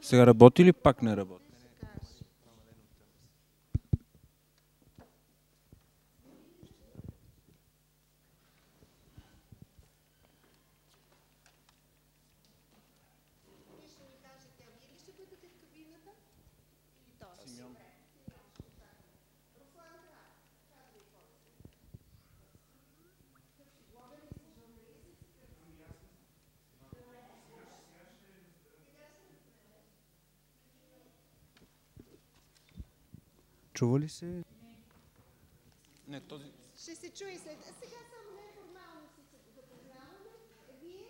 Сега работи ли пак не работи? Чува ли се? Не, този... Ще се чуе след... А сега само неформално си се запознаваме. Вие?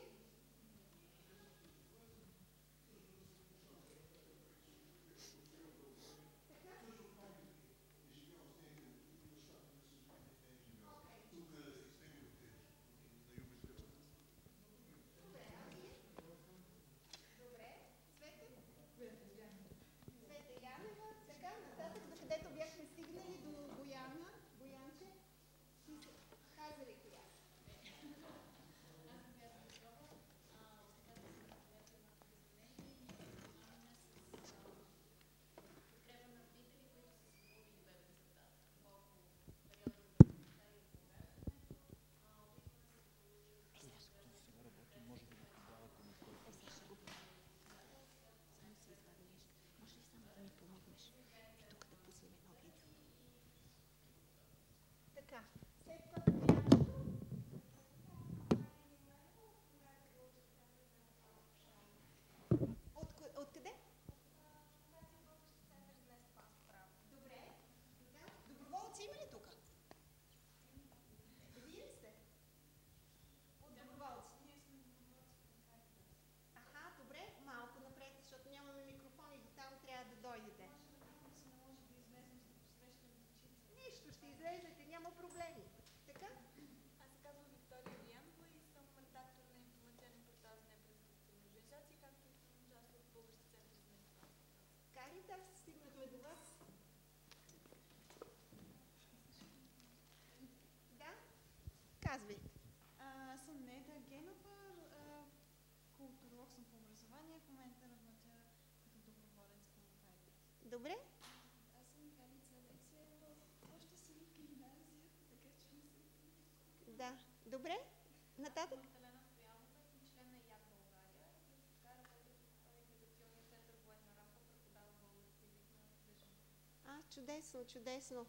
Света Янева, така нататък, до където бяхме стигнали до Бояна, Боянче. Ти се каза ли коя? Така. След това Бояна. От, ко- от къде? Добре. Да. Доброволци има ли тук? Вие ли сте? От доброволци. Аха, добре. Малко напред, защото нямаме микрофони. До там трябва да дойдете. Нищо, ще излезете, няма проблеми. Така? Аз се казвам Виктория Виянко и съм редактор на информационен портал за неправителствени организации, както и съм част от Български център за местна Каритас, стигнахме до вас. Да? Казвай. Аз съм Неда Генова, а, културолог съм по образование, в момента работя като доброволец към Кайдет. Добре? Аз съм Галица Алексеева, още съм в гимназия, така че не съм Да. Добре? Нататък? А, чудесно, чудесно.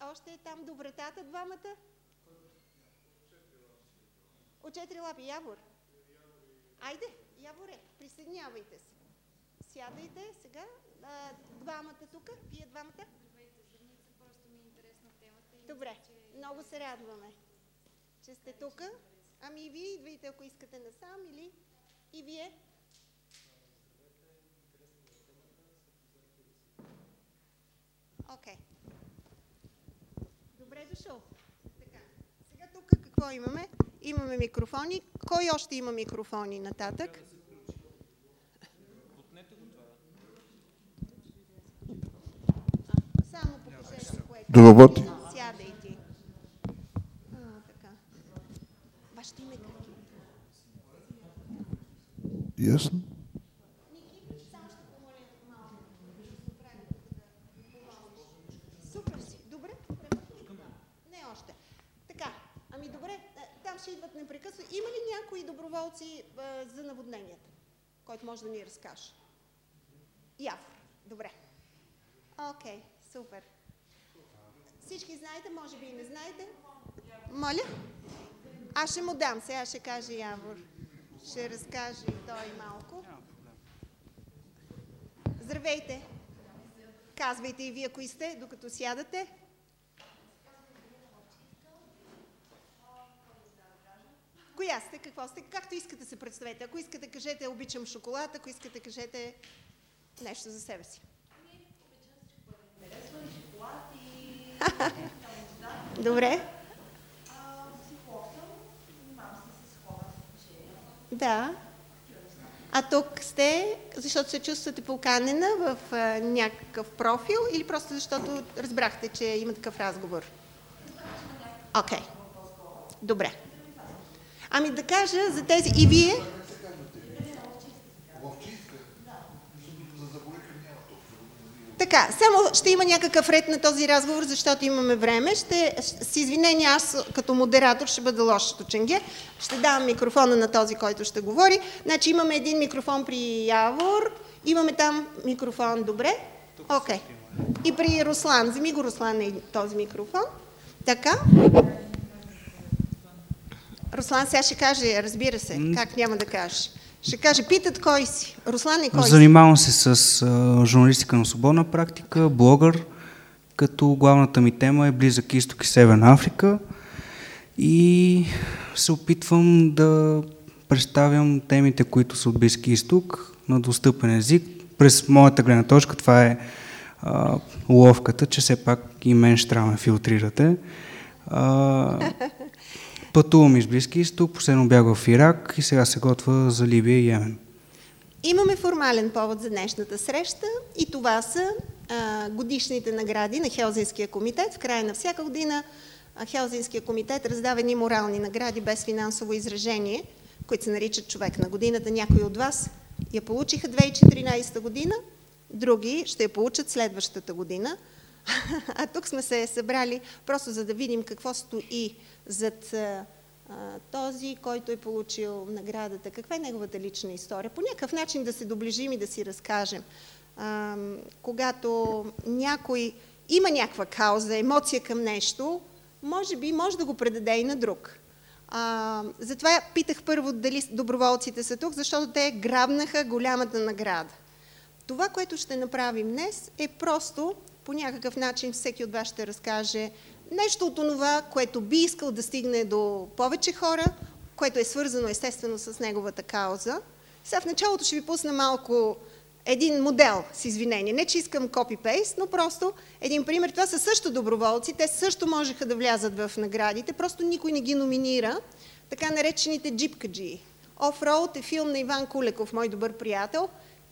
Още е там до вратата двамата? От четири лапи. Явор. Айде, Яворе, присъединявайте се. Сядайте сега. А, двамата тук. Вие двамата. Здравейте, просто ми е интересна темата. Добре, много се радваме, че сте тук. Ами и вие идвайте, ако искате насам или и вие. Окей. Добре дошъл. Така, сега тук какво имаме? Имаме микрофони. Кой още има микрофони нататък? Само покажете което. Да работи. А, така. Вашето име как е? Ясно? Не още. Така, ами добре, е, там ще идват непрекъснато. Има ли някои доброволци е, за наводненията, който може да ни разкаже? Яв. Добре. Окей, супер. Всички знаете, може би и не знаете. Моля? Аз ще му дам, сега ще каже Явор. Ще разкаже и той малко. Здравейте! Казвайте и вие кои сте, докато сядате. Коя сте? Какво сте? Както искате се представете. Ако искате, кажете обичам шоколад, ако искате, кажете нещо за себе си. Добре. Да. А тук сте, защото се чувствате поканена в а, някакъв профил или просто защото разбрахте, че има такъв разговор? Окей. Okay. Добре. Ами да кажа за тези и вие. Така, само ще има някакъв ред на този разговор, защото имаме време. Ще, с извинение, аз като модератор ще бъда лошото ченге. Ще давам микрофона на този, който ще говори. Значи имаме един микрофон при Явор, имаме там микрофон, добре? Окей. Okay. И при Руслан. Вземи го, Руслан, е този микрофон. Така. Руслан сега ще каже, разбира се, как няма да кажеш. Ще каже, питат кой си. Руслан и кой Занимавам се с а, журналистика на свободна практика, блогър, като главната ми тема е Близък изток и Северна Африка и се опитвам да представям темите, които са от Близки изток на достъпен език. През моята гледна точка това е а, ловката, че все пак и мен ще трябва да филтрирате. А, Пътувам из Близки изток, последно бях в Ирак и сега се готва за Либия и Йемен. Имаме формален повод за днешната среща и това са а, годишните награди на Хелзинския комитет. В края на всяка година Хелзинския комитет раздава едни морални награди без финансово изражение, които се наричат човек на годината. Някои от вас я получиха 2014 година, други ще я получат следващата година. А тук сме се събрали просто за да видим какво стои зад този, който е получил наградата, каква е неговата лична история. По някакъв начин да се доближим и да си разкажем. Когато някой има някаква кауза, емоция към нещо, може би може да го предаде и на друг. А, затова питах първо дали доброволците са тук, защото те грабнаха голямата награда. Това, което ще направим днес, е просто по някакъв начин всеки от вас ще разкаже нещо от това, което би искал да стигне до повече хора, което е свързано естествено с неговата кауза. Сега в началото ще ви пусна малко един модел с извинение. Не, че искам копипейст, но просто един пример. Това са също доброволци. Те също можеха да влязат в наградите, просто никой не ги номинира. Така наречените джипкаджи. Офроуд е филм на Иван Кулеков, мой добър приятел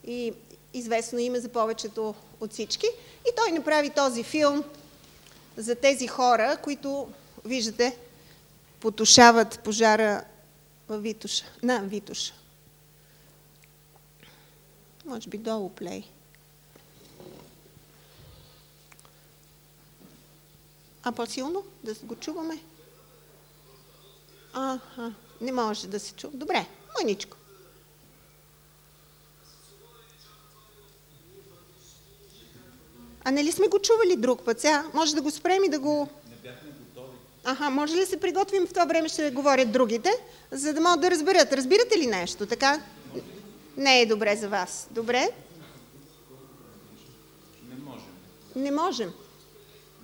и известно име за повечето от всички. И той направи този филм за тези хора, които, виждате, потушават пожара в Витуша, на Витуша. Може би долу плей. А по-силно? Да го чуваме? Аха, не може да се чува. Добре, мъничко. А нали сме го чували друг път? Сега може да го спрем и да го... Не бяхме готови. Аха, може ли да се приготвим в това време, ще говорят другите, за да могат да разберат. Разбирате ли нещо, така? Не е добре за вас. Добре? Не можем. Не можем.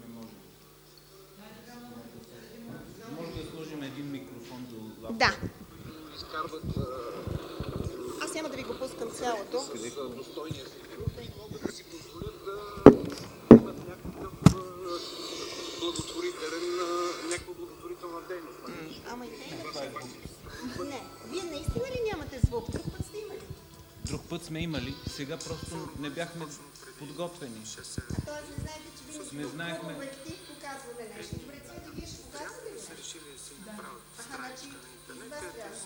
Не можем. Може да сложим един микрофон до. Да. Аз няма да ви го пускам цялото. благотворителен, Ама и не, не. Вие наистина ли нямате звук? Друг път сте имали. Друг път сме имали, сега просто не бяхме подготвени. А т.е. не знаете, че винаги Не знаехме. обектив показваме нещо. Добре, цвета, вие ще показвате ли? Решили да си направят Аха, значи, и вас трябва.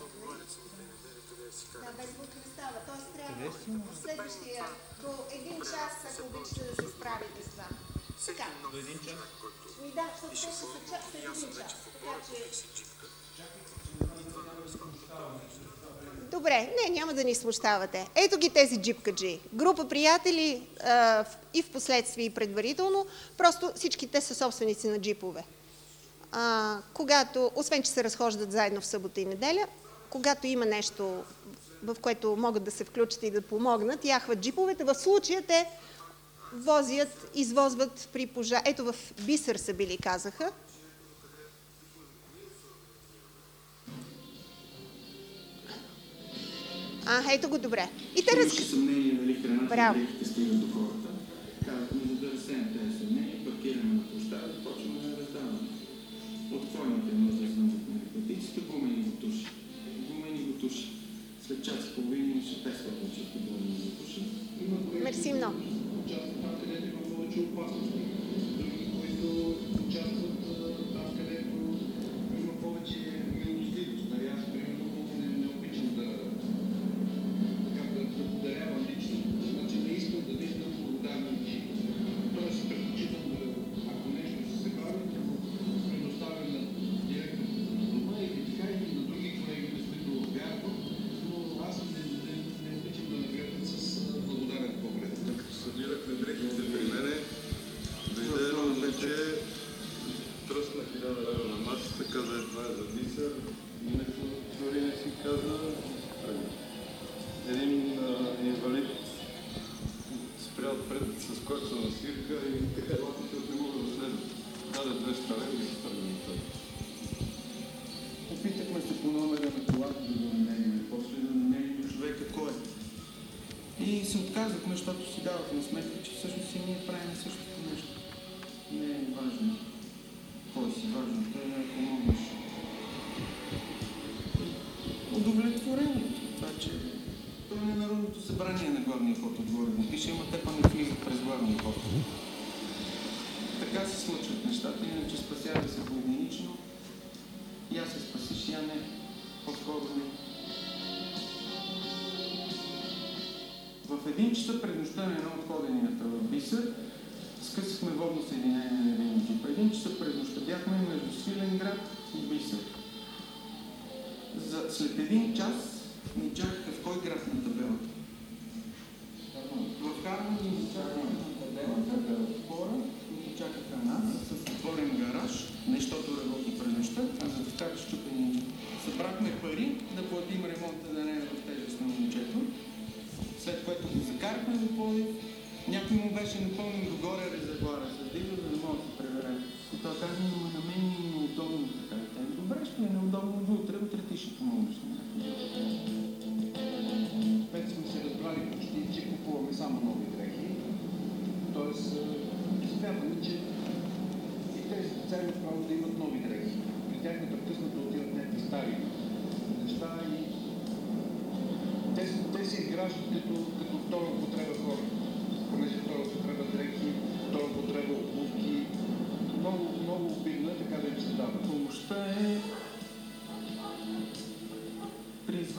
Да, без звук не става. Тоест трябва в следващия, до един час, ако обичате да се справите с това. Така. До един час. Ми да, защото те ще са един час. Така че... Добре, не, няма да ни смущавате. Ето ги тези джипкаджи. Група приятели а, и в последствие и предварително, просто всички те са собственици на джипове. А, когато, освен че се разхождат заедно в събота и неделя, когато има нещо, в което могат да се включат и да помогнат, яхват джиповете. В случая те возят, извозват при пожар. Ето в Бисър са били, казаха. А, ето го добре. И те Имаше раз... съмнение дали храната Браво. и стигат до хората. Казахме, за да разсеем тези съмнения, паркираме на площада и почваме да раздаваме. От койните възрастна на наркотиците, гумени бутуши. Гумени бутуши. След час и половина имаше 500 чисто гумени бутуши. Мерси много. които участват там, където има повече опасности.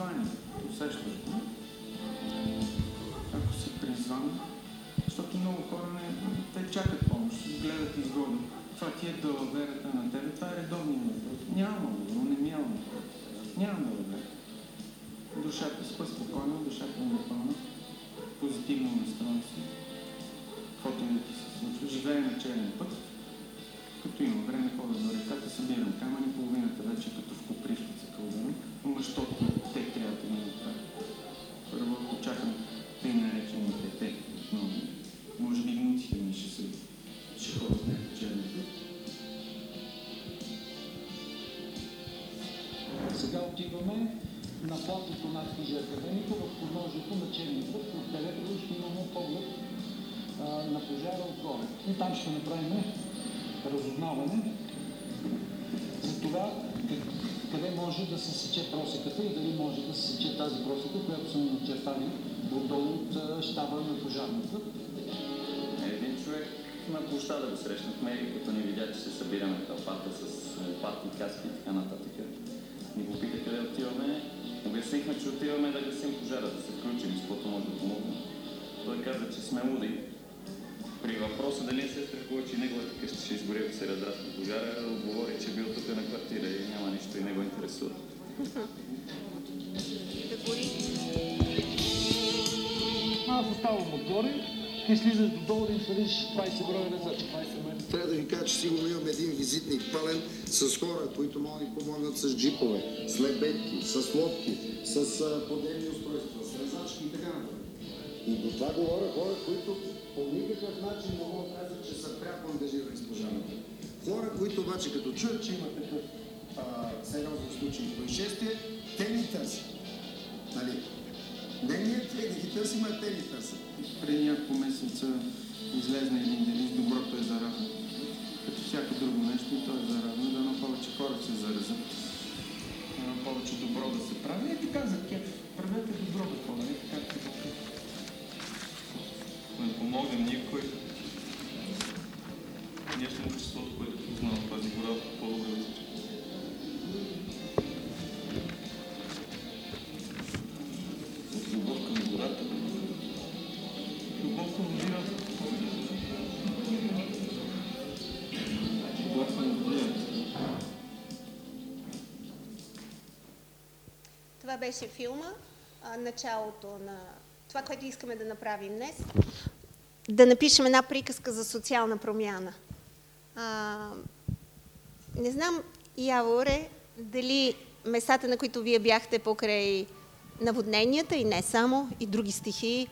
Призвание. Усещаш го? Ако си призван, защото много хора не, те чакат помощ, гледат изгода. Това ти е далаверата на тебе, това е редовният въпрос. Няма, но не няма. Няма далавера. Душата спа спокойно, душата е напълна, позитивно настроен си. Каквото и ти се случва, живее на черен път. Като имам време, ходя до реката, събирам камъни, половината вече като в купришкица кълдана, но Очаквам тъй наречените те, но може би внуците ми ще се ще ходят черен път. Сега отиваме на платото над Хижеркавението в подножието на Черния път, откъдето ще имаме поглед на пожара отгоре. И там ще направим разузнаване за това къде може да се сече просеката и дали може да се сече тази просека, която са ни начертали отдолу от щаба на пожарната. Един човек на площада го срещнахме и като ни видя, че се събираме тълпата с лопати, каски и така нататък. Ни попита къде отиваме. Обяснихме, че отиваме да гасим пожара, да се включим, с каквото може да помогне. Той каза, че сме луди. При въпроса дали не се страхува, че неговата къща ще изгори, ако се разрасне пожара, отговори, че бил тук на квартира и няма нищо и не го интересува. Аз оставам отгоре, ти слизаш додолу да им свалиш 20 броя назад, 20 метра. Трябва да ви кажа, че сигурно имам един визитник пълен с хора, които могат да ни помогнат с джипове, с лебедки, с лодки, с подземни устройства, И до това говоря хора, които по никакъв начин не могат да че са пряко ангажирани с пожарната. Хора, които обаче като чуят, че има такъв сериозен случай и происшествие, те ни търсят. Нали? Не ние те да ги търсим, а те ни търсят. Преди няколко месеца излезна един девиз «Доброто е заразно». Като всяко друго нещо, и то е заразно, да на повече хора се заразят. Да повече добро да се прави. Е така за кеф. Правете добро да хора, е Да не помогнем никой. Ние сме обществото, което познава тази гора по-добре от всички. От любов към гората. Любов към родината. Любов към родината. Това беше филма, началото на това, което искаме да направим днес. Да напишем една приказка за социална промяна. А, не знам, Яворе, дали местата, на които вие бяхте покрай наводненията и не само, и други стихии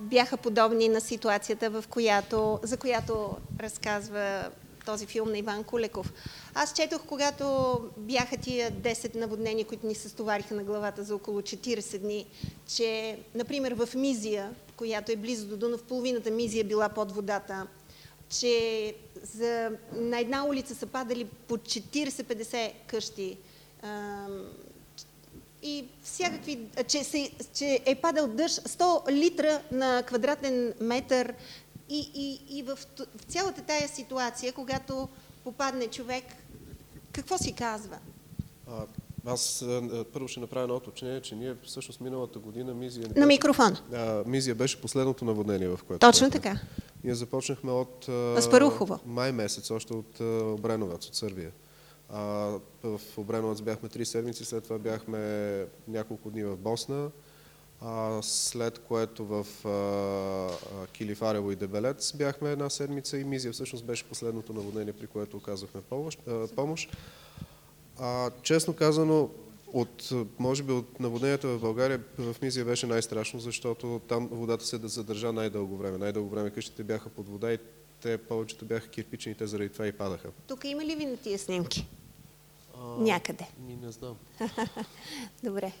бяха подобни на ситуацията, в която, за която разказва този филм на Иван Кулеков. Аз четох, когато бяха тия 10 наводнения, които ни се стовариха на главата за около 40 дни, че, например, в Мизия, която е близо до Дунав, половината Мизия била под водата, че за, на една улица са падали по 40-50 къщи ам, и всякакви, че, се, че е падал дъжд 100 литра на квадратен метър и, и, и в, в цялата тая ситуация, когато попадне човек, какво си казва? А, аз а, първо ще направя едно уточнение, че ние всъщност миналата година Мизия... На микрофон. А, Мизия беше последното наводнение, в което... Точно бяхме. така. Ние започнахме от... Аспарухово. Май месец, още от Обреновец, от Сърбия. А, в Обреновец бяхме три седмици, след това бяхме няколко дни в Босна, след което в Килифарево и Дебелец бяхме една седмица и Мизия всъщност беше последното наводнение, при което оказахме помощ. А, честно казано, от, може би от наводненията в България в Мизия беше най-страшно, защото там водата се да задържа най-дълго време. Най-дълго време къщите бяха под вода и те повечето бяха кирпични и те заради това и падаха. Тук има ли ви на тия снимки? А, Някъде. Ми не знам. Добре.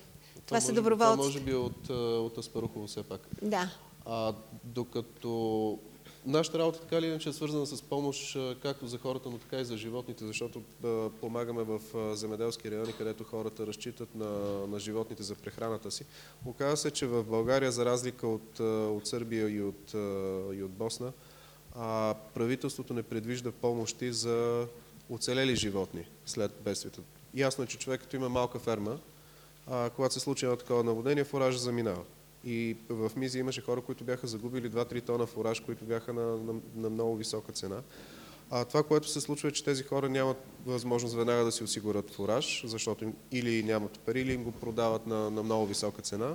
Това, са може би- доброволци. Това може би от, а, от Аспарухово все пак. Да. А, докато нашата работа така или иначе е свързана с помощ а, както за хората, но така и за животните, защото а, помагаме в земеделски райони, където хората разчитат на, на животните за прехраната си. Оказва се, че в България, за разлика от, от Сърбия и от, и от Босна, а, правителството не предвижда помощи за оцелели животни след бедствията. Ясно е, че човек като има малка ферма, а, когато се случи едно такова наводнение, фуража заминава. И в Мизия имаше хора, които бяха загубили 2-3 тона фураж, които бяха на, на, на много висока цена. А това, което се случва е, че тези хора нямат възможност веднага да си осигурят фураж, защото им, или нямат пари, или им го продават на, на много висока цена.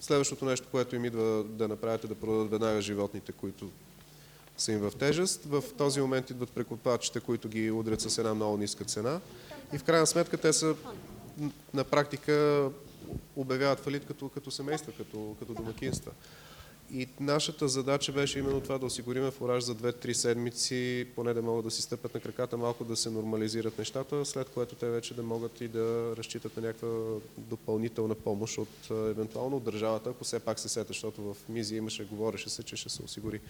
Следващото нещо, което им идва да направят е да продадат веднага животните, които са им в тежест. В този момент идват прекупачите, които ги удрят с една много ниска цена. И в крайна сметка те са на практика обявяват фалит като, като семейства, като, като домакинства. И нашата задача беше именно това да осигуриме фураж за 2-3 седмици, поне да могат да си стъпят на краката, малко да се нормализират нещата, след което те вече да могат и да разчитат на някаква допълнителна помощ от евентуално от държавата, ако все пак се сета, защото в Мизия имаше, говореше се, че ще се осигури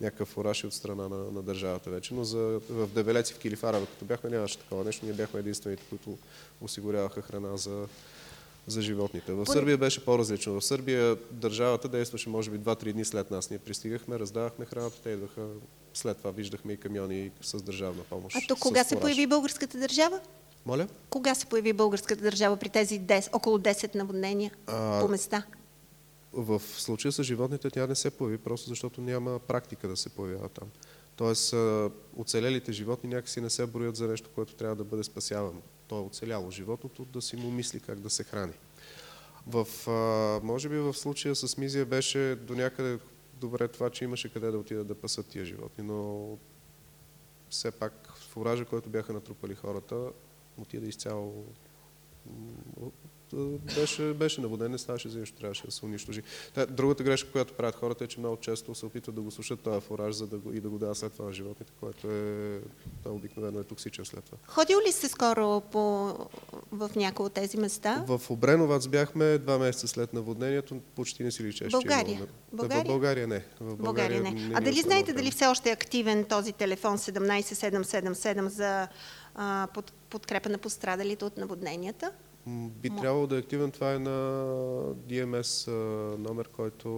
някакъв фураж и от страна на, на държавата вече. Но за, в Девелеци, в Килифарево, като бяхме, нямаше такова нещо. Ние бяхме единствените, които осигуряваха храна за, за животните. В Сърбия беше по-различно. В Сърбия държавата действаше може би 2-3 дни след нас. Ние пристигахме, раздавахме храната, те идваха след това виждахме и камиони с държавна помощ. А с кога се появи българската държава? Моля? Кога се появи българската държава при тези 10, около 10 наводнения А, по места? В случая с животните тя не се появи, просто защото няма практика да се появява там. Тоест, оцелелите животни някакси не се броят за нещо, което трябва да бъде спасявано. То е оцеляло животното, да си му мисли как да се храни. В, може би в случая с Мизия беше до някъде добре това, че имаше къде да отидат да пасат тия животни, но все пак фуража, който бяха натрупали хората, отида изцяло беше, беше наводен, не ставаше за нищо, трябваше да се унищожи. Та, другата грешка, която правят хората е, че много често се опитват да го слушат този фураж за да го, и да го дават след това на животните, което е, той обикновено е токсичен след това. Ходил ли сте скоро по, в някои от тези места? В Обреновац бяхме два месеца след наводнението, почти не си личеше. че е България? имало- България? В България не. В България не. А е дали знаете дали все още е активен този телефон 17777 за а, под, подкрепа на пострадалите от наводненията? М, Би Мо- трябвало да е активен. Това е на DMS номер, който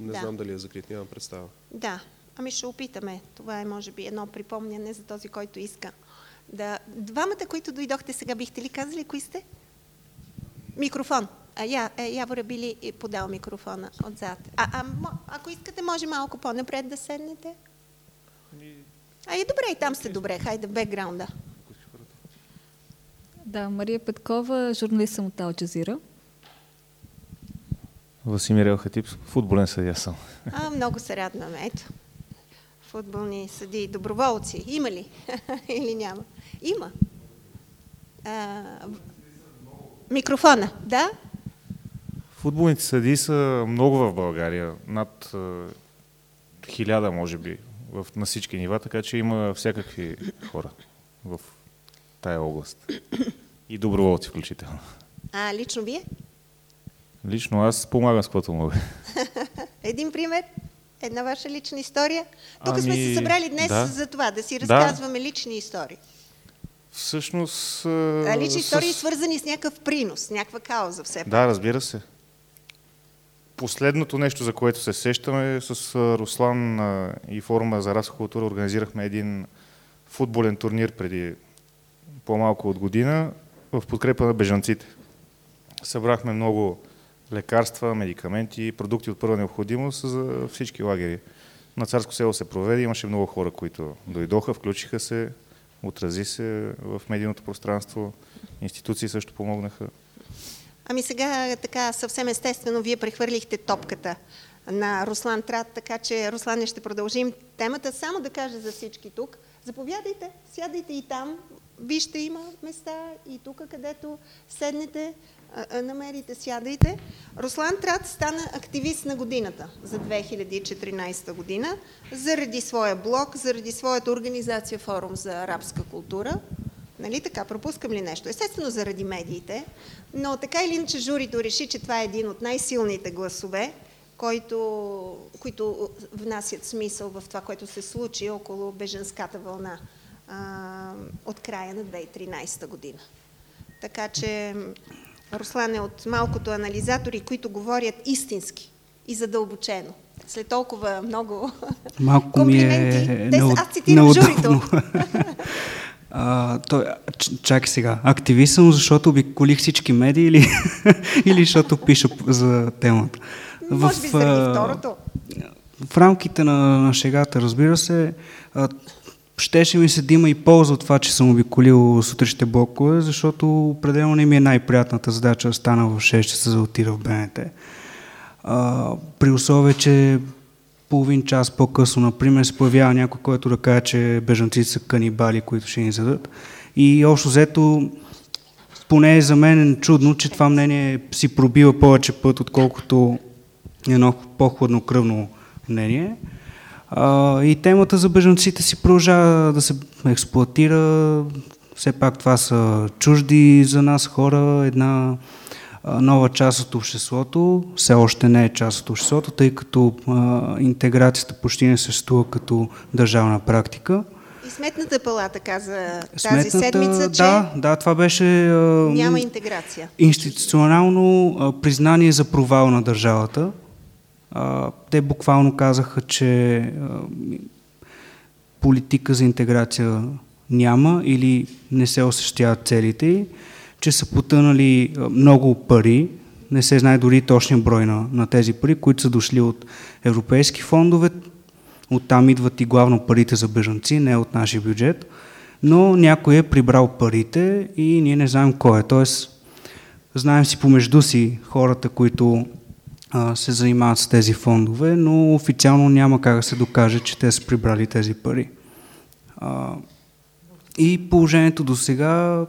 не Да. знам дали е закрит, нямам представа. Да, ами ще опитаме. Това е, може би, едно припомняне за този, който иска. Да. Двамата, които дойдохте сега, бихте ли казали кои сте? Микрофон. А, я, е, Явора би ли и подал микрофона отзад? А, а, ако искате, може малко по-напред да седнете. А и добре, и там сте добре. Хайде в бекграунда. Да, Мария Петкова, журналист съм от Алджазира. Васимир Елхатип, футболен съдия съм. А, много се радваме. Ето. Футболни съди, доброволци. Има ли? Или няма? Има. А, микрофона, да? Футболните съди са много в България, над хиляда може би в, на всички нива, така че има всякакви хора в тая област. И доброволци включително. А лично вие? Лично аз помагам с каквото мога. Един пример? Една ваша лична история? Тук Ами, сме се събрали днес да. за това, да си Да. разказваме лични истории. Всъщност... А, лични с- истории свързани с някакъв принос, някаква кауза все пак. Да, разбира се. Последното нещо, за което се сещаме, с а, Руслан и форума за расова култура организирахме един футболен турнир преди по-малко от година в подкрепа на бежанците. Събрахме много лекарства, медикаменти, продукти от първа необходимост за всички лагери. На Царско село се проведе, имаше много хора, които дойдоха, включиха се, отрази се в медийното пространство, институции също помогнаха. Ами сега така съвсем естествено вие прехвърлихте топката на Руслан Трат, така че Руслане ще продължим темата. Само да кажа за всички тук. Заповядайте, сядайте и там. Вижте, има места и тук, където седнете, намерите, сядайте. Руслан Трат стана активист на годината за 2014 година заради своя блог, заради своята организация Форум за арабска култура. Нали така, пропускам ли нещо? Естествено заради медиите, но така или иначе журито реши, че това е един от най-силните гласове, който, които внасят смисъл в това, което се случи около беженската вълна а, от края на 2013 година. Така че Руслан е от малкото анализатори, които говорят истински и задълбочено. След толкова много Малко ми е комплименти. Те, аз цитирам журито. А, той, чакай сега. Активист съм, защото обиколих всички медии или, или защото пиша за темата? Може би заради второто. В рамките на, на шегата, разбира се, щеше ми се да има и полза от това, че съм обиколил сутрешните блокове, защото определено не ми е най-приятната задача да стана в 6 часа да отида в БНТ. А, при условие, че половин час по-късно, например, се появява някой, който да каже, че бежанците са канибали, които ще ни зададат. И общо взето, поне за мен е чудно, че това мнение си пробива повече път, отколкото едно по-хладнокръвно мнение. А, и темата за бежанците си продължава да се експлуатира. Все пак това са чужди за нас хора, една нова част от обществото, все още не е част от обществото, тъй като а, интеграцията почти не съществува като държавна практика. И Сметната палата каза тази Сметната, седмица, че да, да, това беше а, няма интеграция. институционално а, признание за провал на държавата. Те буквално казаха, че политика за интеграция няма или не се осъществяват целите й, че са потънали много пари, не се знае дори точния брой на, на тези пари, които са дошли от европейски фондове, оттам идват и главно парите за бежанци, не от нашия бюджет, но някой е прибрал парите и ние не знаем кой е. Тоест, знаем си помежду си хората, които се занимават с тези фондове, но официално няма как да се докаже, че те са прибрали тези пари. А, и положението до сега,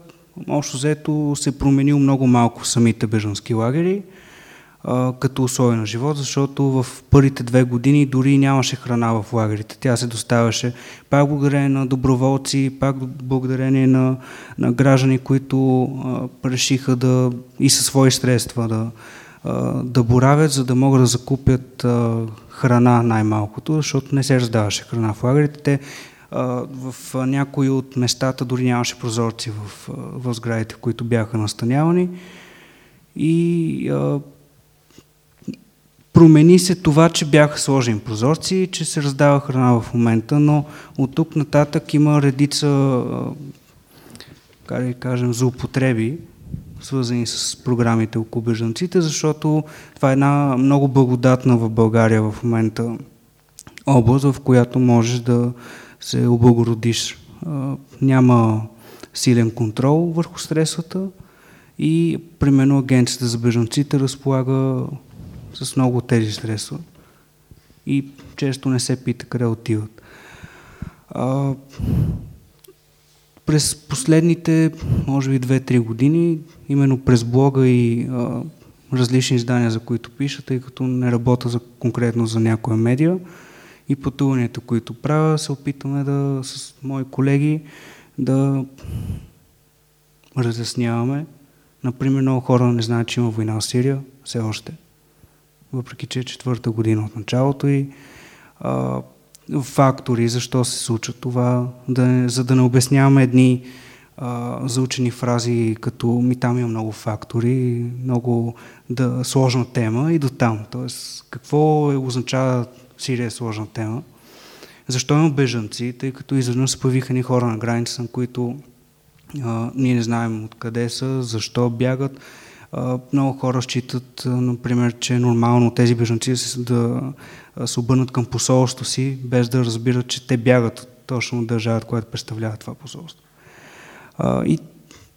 общо взето, се променил много малко в самите бежански лагери, а, като условие на живот, защото в първите две години дори нямаше храна в лагерите. Тя се доставяше пак благодарение на доброволци, пак благодарение на, на граждани, които а, решиха да и със свои средства да, да боравят, за да могат да закупят храна най-малкото, защото не се раздаваше храна в лагерите. Те в някои от местата дори нямаше прозорци в, в сградите, които бяха настанявани. И а, промени се това, че бяха сложени прозорци и че се раздава храна в момента, но от тук нататък има редица, а, как да кажем, злоупотреби, свързани с програмите около бежанците, защото това е една много благодатна в България в момента област, в която можеш да се облагородиш. Няма силен контрол върху средствата и примерно Агенцията за бежанците разполага с много тези средства и често не се пита къде отиват. През последните, може би, 2-3 години, именно през блога и а, различни издания, за които пиша, тъй като не работя за, конкретно за някоя медия. И пътуванията, които правя, се опитваме да с мои колеги да разясняваме. Например, много хора не знаят, че има война в Сирия, все още. Въпреки, че е четвърта година от началото и а, фактори, защо се случва това, да, за да не обясняваме едни а, заучени фрази, като ми там има много фактори, много да, сложна тема и до там. Тоест, какво е, означава Сирия е сложна тема? Защо има бежанци, тъй като изведнъж се появиха ни хора на граница, на които а, ние не знаем откъде са, защо бягат. А, много хора считат, например, че е нормално тези бежанци да се обърнат към посолство си, без да разбират, че те бягат точно от държавата, която представлява това посолство. А, и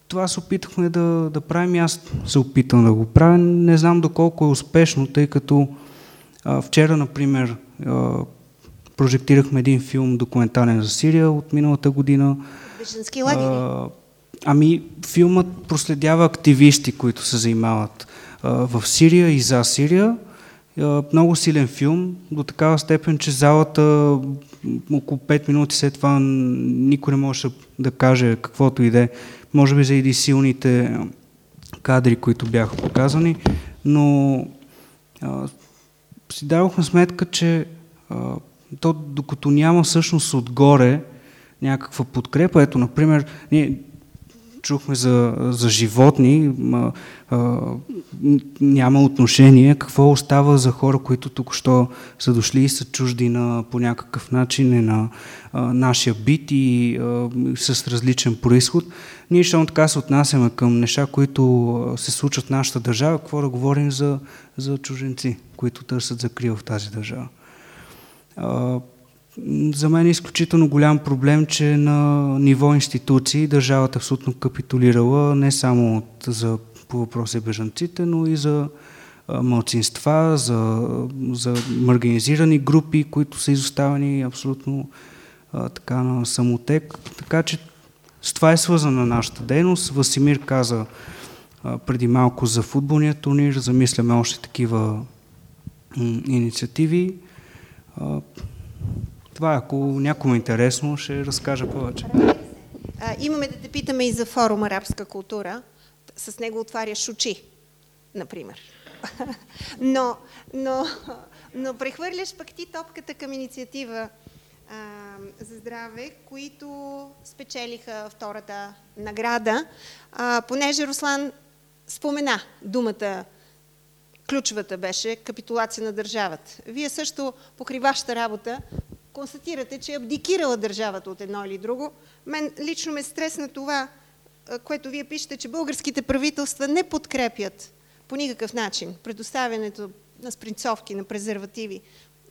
това се опитахме да, да правим. Аз се опитам да го правя. Не знам доколко е успешно, тъй като а, вчера, например, а, прожектирахме един филм документален за Сирия от миналата година. Бежански лагери. Ами, филмът проследява активисти, които се занимават а, в Сирия и за Сирия. А, много силен филм, до такава степен, че залата около 5 минути след това никой не може да каже каквото иде. Може би заради силните кадри, които бяха показани, но а, си дадохме сметка, че а, то докато няма всъщност отгоре някаква подкрепа, ето, например, ние чухме за, за животни, а, а, няма отношение. Какво остава за хора, които тук що са дошли и са чужди на, по някакъв начин е на а, нашия бит и а, с различен происход. Ние, щом така се отнасяме към неща, които се случват в нашата държава, какво да говорим за, за чуженци, които търсят закрива в тази държава. А, за мен е изключително голям проблем, че на ниво институции държавата е абсолютно капитулирала не само от, за, по въпроси бежанците, но и за мълцинства, за, за марганизирани групи, които са изоставени абсолютно а, така на самотек. Така че с това е свързана нашата дейност. Васимир каза а, преди малко за футболния турнир, замисляме още такива инициативи. А, това, ако някому е интересно, ще разкажа повече. А, имаме да те питаме и за форум Арабска култура. С него отваряш очи, например. но, но, но прехвърляш пък ти топката към инициатива а, за здраве, които спечелиха втората награда, а, понеже Руслан спомена думата ключовата беше капитулация на държавата. Вие също покри вашата работа констатирате, че е абдикирала държавата от едно или друго. Мен лично ме стресна това, което вие пишете, че българските правителства не подкрепят по никакъв начин предоставянето на спринцовки, на презервативи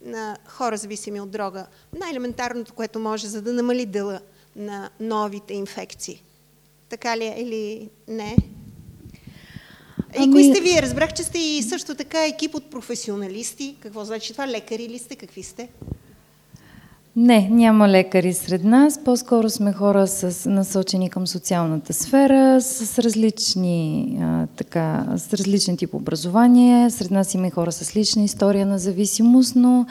на хора зависими от дрога. Най-елементарното, което може, за да намали дела на новите инфекции. Така ли е или не? И ами... кои сте вие? Разбрах, че сте и също така екип от професионалисти. Какво значи това? Лекари ли сте? Какви сте? Не, няма лекари сред нас. По-скоро сме хора с, насочени към социалната сфера, с различни, а, така, с различен тип образование. Сред нас има и хора с лична история на зависимост, но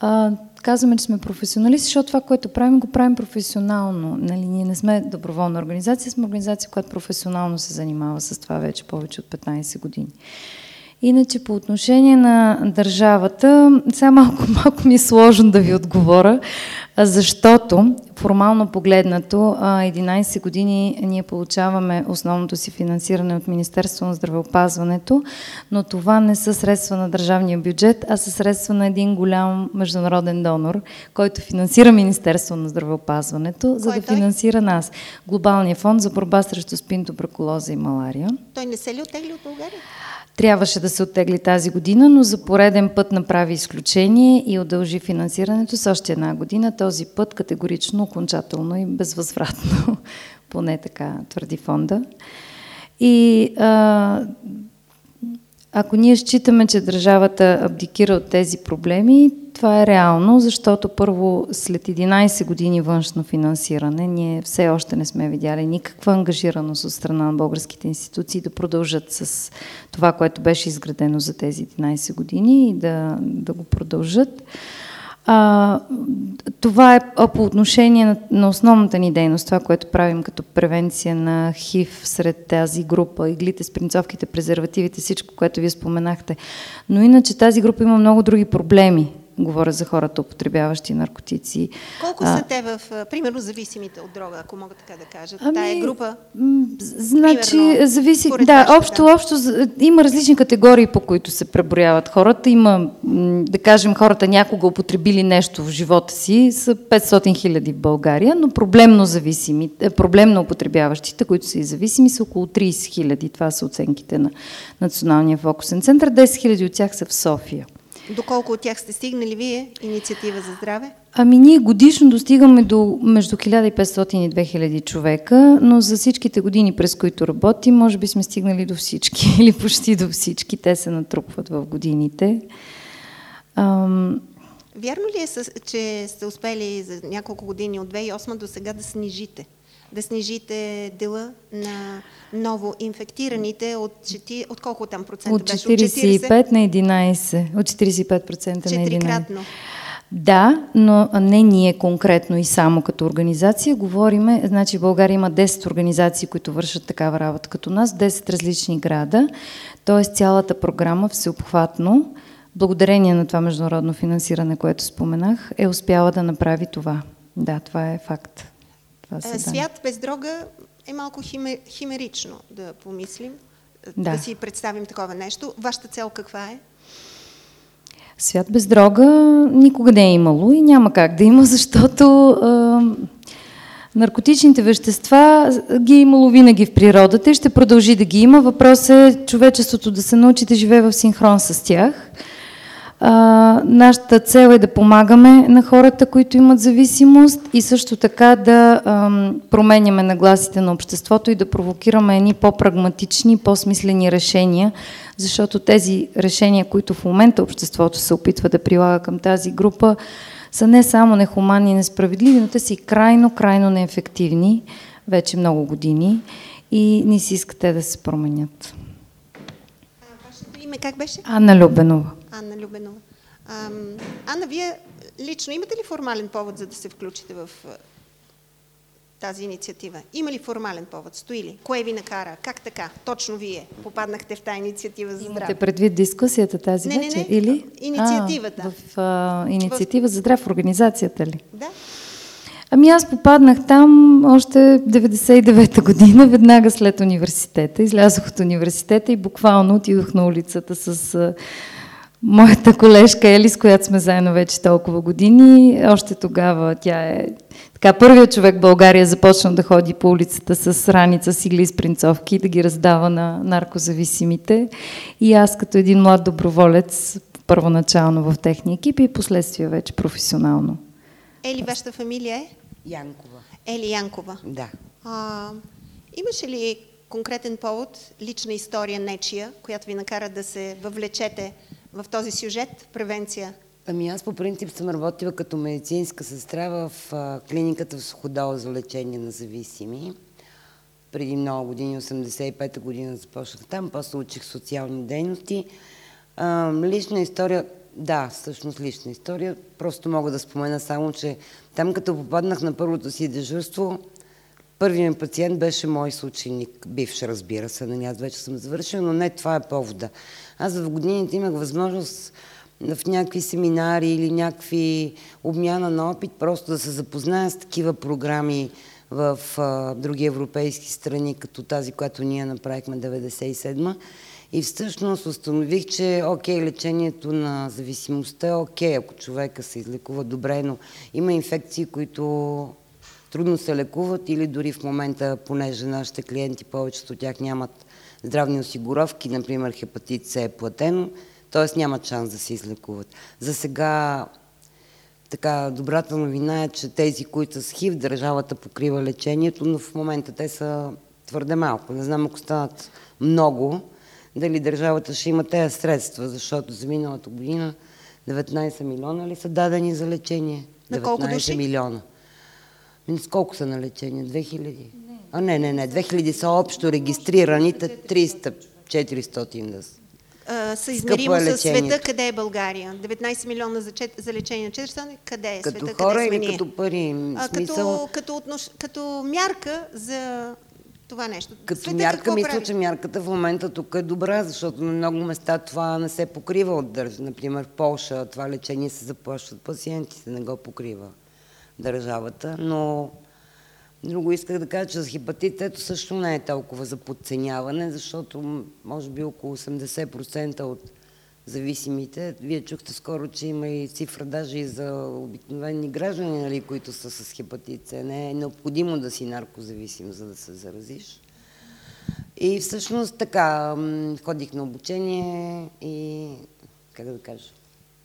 а, казваме, че сме професионалисти, защото това, което правим, го правим професионално. Нали, ние не сме доброволна организация, сме организация, която професионално се занимава с това вече повече от 15 години. Иначе по отношение на държавата, сега малко, малко ми е сложно да ви отговоря, защото формално погледнато 11 години ние получаваме основното си финансиране от Министерство на здравеопазването, но това не са средства на държавния бюджет, а са средства на един голям международен донор, който финансира Министерство на здравеопазването, за да финансира нас. Глобалния фонд за борба срещу спин, туберкулоза и малария. Той не се ли отегли от България? Трябваше да се оттегли тази година, но за пореден път направи изключение и удължи финансирането с още една година. Този път категорично, окончателно и безвъзвратно, поне така твърди фонда. И а, ако ние считаме, че държавата абдикира от тези проблеми, това е реално, защото първо след 11 години външно финансиране ние все още не сме видяли никаква ангажираност от страна на българските институции да продължат с това, което беше изградено за тези 11 години и да, да го продължат. А, това е по отношение на, на основната ни дейност, това, което правим като превенция на ХИВ сред тази група, иглите, спринцовките, презервативите, всичко, което вие споменахте. Но иначе тази група има много други проблеми. Говоря за хората, употребяващи наркотици. Колко а, са те в, примерно, зависимите от дрога, ако мога така да кажа? Ами, Тая група? Значи, примерно, зависи. Да, общо, общо има различни категории, по които се преброяват хората. Има, да кажем, хората някога употребили нещо в живота си, са 500 хиляди в България, но проблемно зависими, е, проблемно употребяващите, които са и зависими, са около 30 хиляди. Това са оценките на Националния фокусен център. 10 хиляди от тях са в София. Доколко от тях сте стигнали вие, инициатива за здраве? Ами ние годишно достигаме до между 1500 и 2000 човека, но за всичките години, през които работим, може би сме стигнали до всички или почти до всички. Те се натрупват в годините. Ам, Вярно ли е, че сте успели за няколко години от 2008 до сега да снижите? Да снижите дела на ново инфектираните от, чети, от колко там процента от беше? 45 на 11. От 45% на 11. Четирикратно. Да, но не ние конкретно и само като организация. Говориме, значи в България има 10 организации, които вършат такава работа като нас, 10 различни града, т.е. цялата програма всеобхватно, благодарение на това международно финансиране, което споменах, е успяла да направи това. Да, това е факт. Това А, данни. Свят без дрога е малко химе, химерично да помислим, да. Да. да си представим такова нещо. Вашата цел каква е? Свят без дрога никога не е имало и няма как да има, защото а, наркотичните вещества ги е имало винаги в природата и ще продължи да ги има. Въпрос е човечеството да се научи да живее в синхрон с тях. А, нашата цел е да помагаме на хората, които имат зависимост и също така да ам, променяме нагласите на обществото и да провокираме едни по-прагматични, по-смислени решения, защото тези решения, които в момента обществото се опитва да прилага към тази група, са не само нехуманни и несправедливи, но те са и крайно, крайно неефективни вече много години и не си искате да се променят. Вашето име как беше? Анна Любенова. Анна Любенова. Ам, Анна, вие лично имате ли формален повод за да се включите в тази инициатива? Има ли формален повод? Стои ли? Кое ви накара? Как така? Точно вие попаднахте в тази инициатива за здраве. Имате предвид дискусията тази Не, не, вечер? не. Или? Инициативата. А, в а, инициатива за здрав организацията ли? Да. Ами аз попаднах там още 99-та година, веднага след университета. Излязох от университета и буквално отидох на улицата с моята колежка Ели, с която сме заедно вече толкова години. Още тогава тя е така първият човек в България започна да ходи по улицата с раница, сигли и спринцовки и да ги раздава на наркозависимите. И аз като един млад доброволец, първоначално в техния екип и последствие вече професионално. Ели, вашата фамилия е? Янкова. Ели Янкова. Да. А, имаше ли конкретен повод, лична история, нечия, която ви накара да се въвлечете в този сюжет, превенция? Ами аз по принцип съм работила като медицинска сестра в а, клиниката в Суходол за лечение на зависими. Преди много години, 85-та година започнах там, после учих социални дейности. А, лична история, да, всъщност лична история. Просто мога да спомена само, че там като попаднах на първото си дежурство, първият ми пациент беше мой съученик, бивш разбира се, нали аз вече съм завършила, но не това е повода. Аз в годините имах възможност в някакви семинари или някакви обмяна на опит, просто да се запозная с такива програми в а, други европейски страни, като тази, която ние направихме 97-ма. И всъщност установих, че окей, лечението на зависимостта е окей, ако човека се излекува добре, но има инфекции, които трудно се лекуват или дори в момента, понеже нашите клиенти, повечето от тях нямат здравни осигуровки, например хепатит С е платено, т.е. нямат шанс да се излекуват. За сега така, добрата новина е, че тези, които с ХИВ, държавата покрива лечението, но в момента те са твърде малко. Не знам ако станат много, дали държавата ще има тези средства, защото за миналата година 19 милиона ли са дадени за лечение? На колко 19 души? милиона. С колко са на лечение? 2000? А, не, не, не. 2000 са общо регистрираните, 300, 400 да са. Съизмеримо е с света, къде е България? 19 милиона за, чет... за лечение на 400, къде е Като света, хора къде сме или като пари? А, Смисъл- като, като, отнош... като мярка за това нещо. Като Света мярка, мисля, прави? че мярката в момента тук е добра, защото на много места това не се покрива от държа. Например, в Полша това лечение се заплаща от пациентите, не го покрива държавата. Но друго исках да кажа, че за хепатит ето също не е толкова за подценяване, защото може би около 80% от зависимите. Вие чухте скоро, че има и цифра даже и за обикновени граждани, нали, които са с хепатит. Не е необходимо да си наркозависим, за да се заразиш. И всъщност така, ходих на обучение и, как да кажа,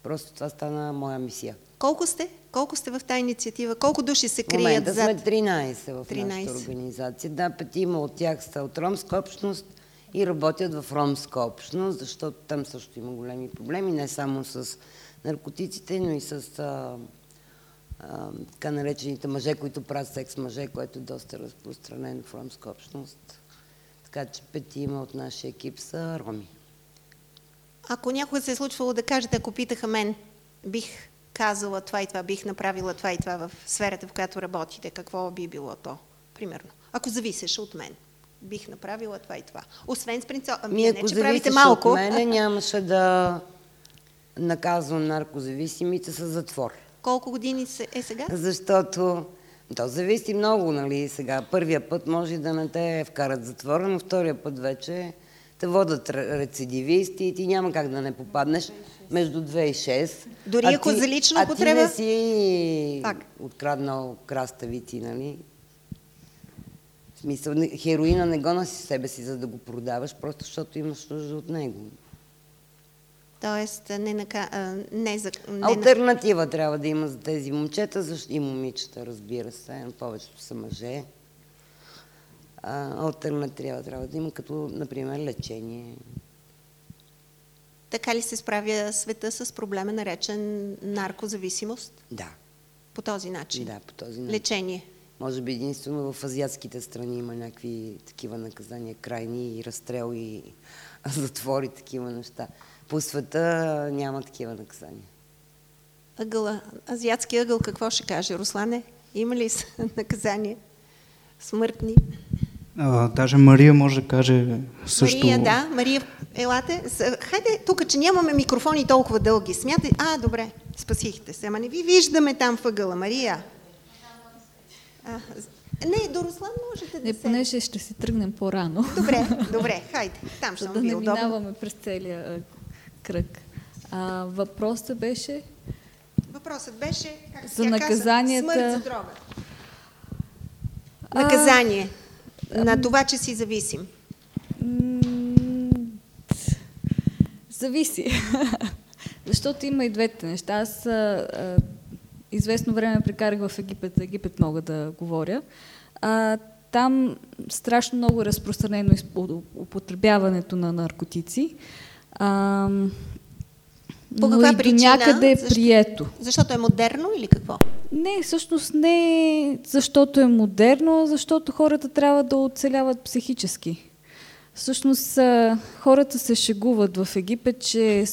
просто това стана моя мисия. Колко сте? Колко сте в тази инициатива? Колко души се В крият момента зад? сме 13 в 13. нашата организация. Да, петима от тях са от ромска общност и работят в ромска общност, защото там също има големи проблеми, не само с наркотиците, но и с а, а, така наречените мъже, които правят секс мъже, което е доста разпространено в ромска общност. Така че петима от нашия екип са роми. Ако някога се е случвало да кажете, ако питаха мен, бих казала това и това, бих направила това и това в сферата, в която работите, какво би било то, примерно? Ако зависеше от мен, бих направила това и това. Освен с принципа, ами Ми, не, ако че правите малко. от мене, нямаше да наказвам наркозависимите с затвор. Колко години е сега? Защото то зависи много, нали, сега. Първия път може да не те вкарат затвора, но втория път вече те водят ре- рецидивисти и ти няма как да не попаднеш между 2 и 6. Дори А ако ти- за лична А употреба? ти не си откраднал краставици, нали? В смисъл, хероина не го носи себе си, за да го продаваш, просто защото имаш нужда от него. Тоест, не, нака... а, не за... Не на- Альтернатива трябва да има за тези момчета защо... и момичета, разбира се, повечето са мъже. А, альтернатива трябва да има, като, например, лечение. Така ли се справя света с проблема, наречен наркозависимост? Да. По този начин? Да, по този начин. Лечение. Може би единствено в азиатските страни има някакви такива наказания, крайни и разстрел и затвори, такива неща. По света няма такива наказания. Ъгъла, азиатски ъгъл, какво ще каже? Руслане, има ли наказания? Смъртни? А, даже Мария може да каже също. Мария, да. Мария, елате. Хайде, тук, че нямаме микрофони толкова дълги. Смятай. А, добре, спасихте се. Ама не ви виждаме там въгъла. Мария. А, не, до Руслан можете да Не, се... понеже ще си тръгнем по-рано. Добре, добре, хайде. Там ще ви да не удобно. минаваме през целия а, кръг. А, въпросът беше Въпросът беше как За наказанията- Каза, смърт за дрога. Наказание на това, че си зависим. Зависи. Защото има и двете неща. Аз а, а, известно време прекарах в Египет. Египет мога да говоря. А, там страшно много е разпространено употребяването на наркотици. А, По но каква и до причина? някъде е Защо- прието. Защото е модерно или какво? Не, всъщност не защото е модерно, защото хората трябва да оцеляват психически. Всъщност хората се шегуват в Египет, че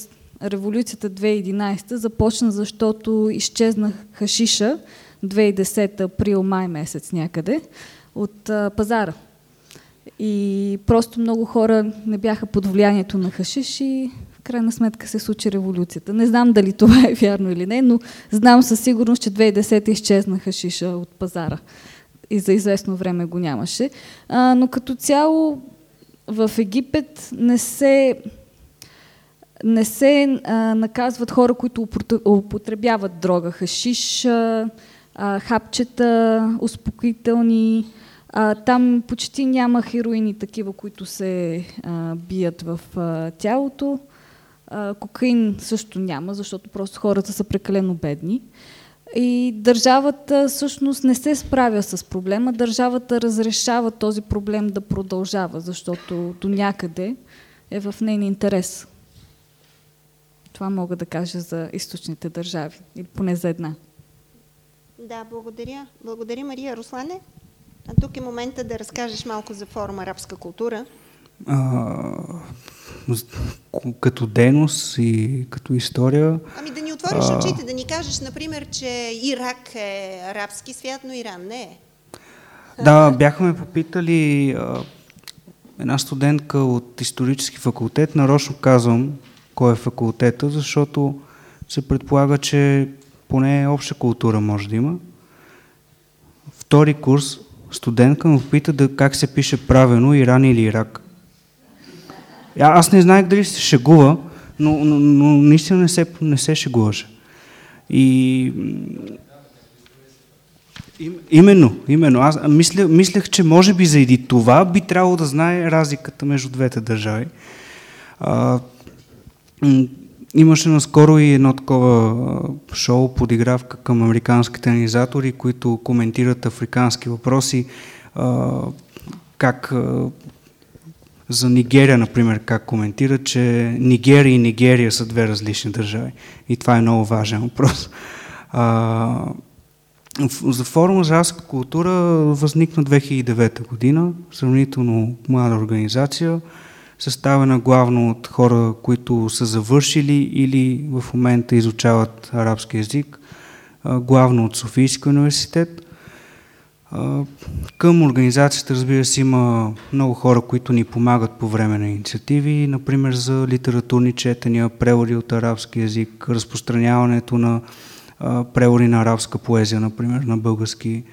революцията 2011 започна защото изчезна хашиша 2010 април-май месец някъде от а, пазара. И просто много хора не бяха под влиянието на хашиш и в крайна сметка се случи революцията. Не знам дали това е вярно или не, но знам със сигурност, че 2010 изчезна хашиша от пазара и за известно време го нямаше. А, но като цяло в Египет не се не се а, наказват хора, които употре- употребяват дрога, хашиш, а, хапчета, успокоителни. А, там почти няма хероини такива, които се а, бият в а, тялото. Кокаин също няма, защото просто хората са прекалено бедни. И държавата всъщност не се справя с проблема. Държавата разрешава този проблем да продължава, защото до някъде е в нейния интерес. Това мога да кажа за източните държави, или поне за една. Да, благодаря. Благодаря, Мария. Руслане? А тук е момента да разкажеш малко за форум Арабска култура. А, като дейност и като история. Ами да ни отвориш а, очите, да ни кажеш, например, че Ирак е арабски свят, но Иран не е. Да, бяхме попитали а, една студентка от исторически факултет, нарочно казвам кой е факултета, защото се предполага, че поне обща култура може да има. Втори курс студентка му попита да, как се пише правилно Иран или Ирак. Аз не знаех дали се шегува, но, но, но наистина не се, не се шегуваше. И Именно, именно. Аз мисля, мислех, че може би заради това би трябвало да знае разликата между двете държави. А, имаше наскоро и едно такова шоу, подигравка към американските анализатори, които коментират африкански въпроси, а, как за Нигерия, например, как коментират, че Нигерия и Нигерия са две различни държави. И това е много важен въпрос. А, за форума за арабска култура възникна 2009 година, сравнително млада организация, съставена главно от хора, които са завършили или в момента изучават арабски язик, главно от Софийския университет. Към организацията, разбира се, има много хора, които ни помагат по време на инициативи, например за литературни четения, преводи от арабски язик, разпространяването на преводи на арабска поезия, например, на български.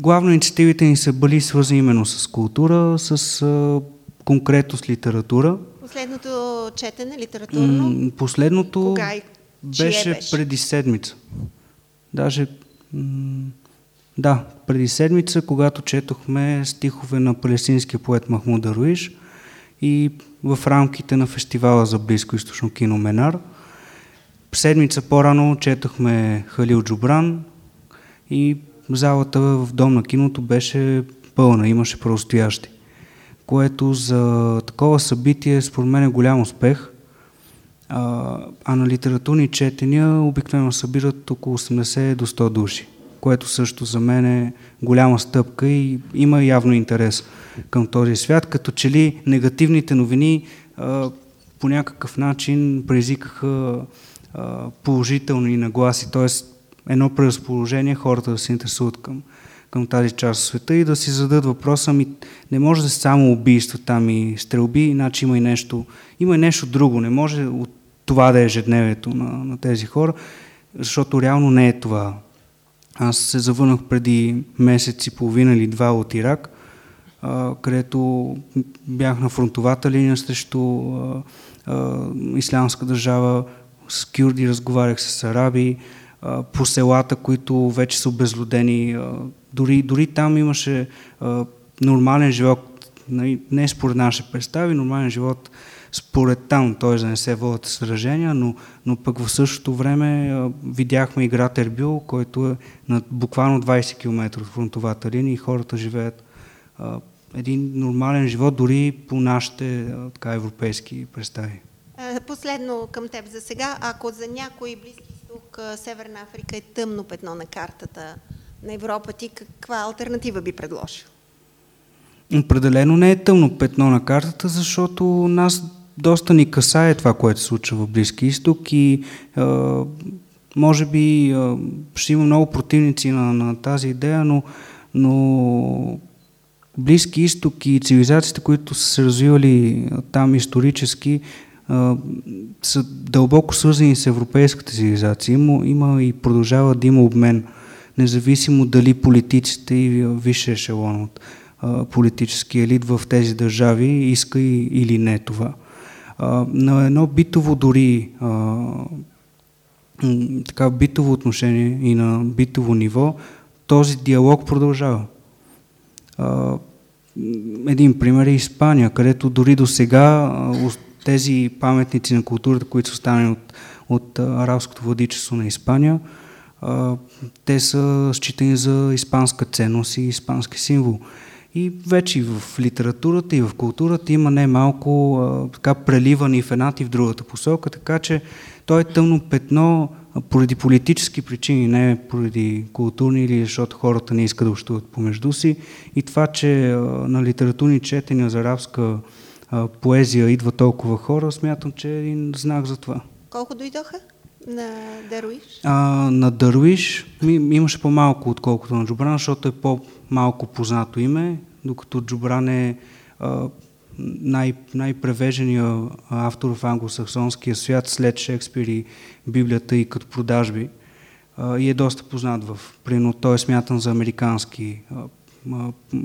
Главно инициативите ни са били свързани именно с култура, с конкретно с литература. Последното четене литературно? Последното Кога и беше, беше преди седмица. Даже, да, преди седмица, когато четохме стихове на палестинския поет Махмуд Аруиш и в рамките на фестивала за близко източно кино Менар – Седмица по-рано четохме Халил Джубран и залата в дом на киното беше пълна, имаше простоящи. Което за такова събитие според мен е голям успех. А, а на литературни четения обикновено събират около 80 до 100 души, което също за мен е голяма стъпка и има явно интерес към този свят, като че ли негативните новини а, по някакъв начин предизвикаха положителни нагласи, т.е. едно преразположение хората да се интересуват към, към тази част от света и да си зададат въпроса ми, не може да се само убийство там и стрелби, иначе има и нещо, има и нещо друго, не може от това да е ежедневието на, на тези хора, защото реално не е това. Аз се завърнах преди месец и половина или два от Ирак, а, където бях на фронтовата линия срещу а, а, ислямска държава, с кюрди, разговарях с араби, по селата, които вече са обезлюдени. Дори, дори там имаше нормален живот, нали, не според нашите представи, нормален живот според там, т.е. да не се водят сражения, но, но пък в същото време видяхме и град Ербил, който е на буквално 20 км от фронтовата линия и хората живеят един нормален живот, дори по нашите така, европейски представи. Последно към теб за сега. Ако за някой близки изток Северна Африка е тъмно петно на картата на Европа, ти каква альтернатива би предложил? Определено не е тъмно петно на картата, защото нас доста ни касае това, което се случва в Близки изток и е, може би е, ще има много противници на, на тази идея, но, но Близки изток и цивилизациите, които са се развивали там исторически, са дълбоко свързани с европейската цивилизация. Има, има и продължава да има обмен, независимо дали политиците и висше ешелон от политически елит в тези държави иска и, или не това. На едно битово дори така битово отношение и на битово ниво, този диалог продължава. един пример е Испания, където дори до сега тези паметници на културата, които са останали от, от арабското владичество на Испания, те са считани за испанска ценност и испански символ. И вече и в литературата, и в културата има немалко а, така преливани в едната и в другата посока, така че той е тъмно петно поради политически причини, не поради културни или защото хората не искат да общуват помежду си. И това, че а, на литературни четения за арабска а, поезия идва толкова хора, смятам, че е един знак за това. Колко дойдоха на Даруиш? А, на Дървиш ми, имаше по-малко, отколкото на Джубран, защото е по-малко познато име, докато Джубран е най- най-превежения автор в англосаксонския свят след Шекспир и Библията и като продажби. И е доста познат в Прино. Той е смятан за американски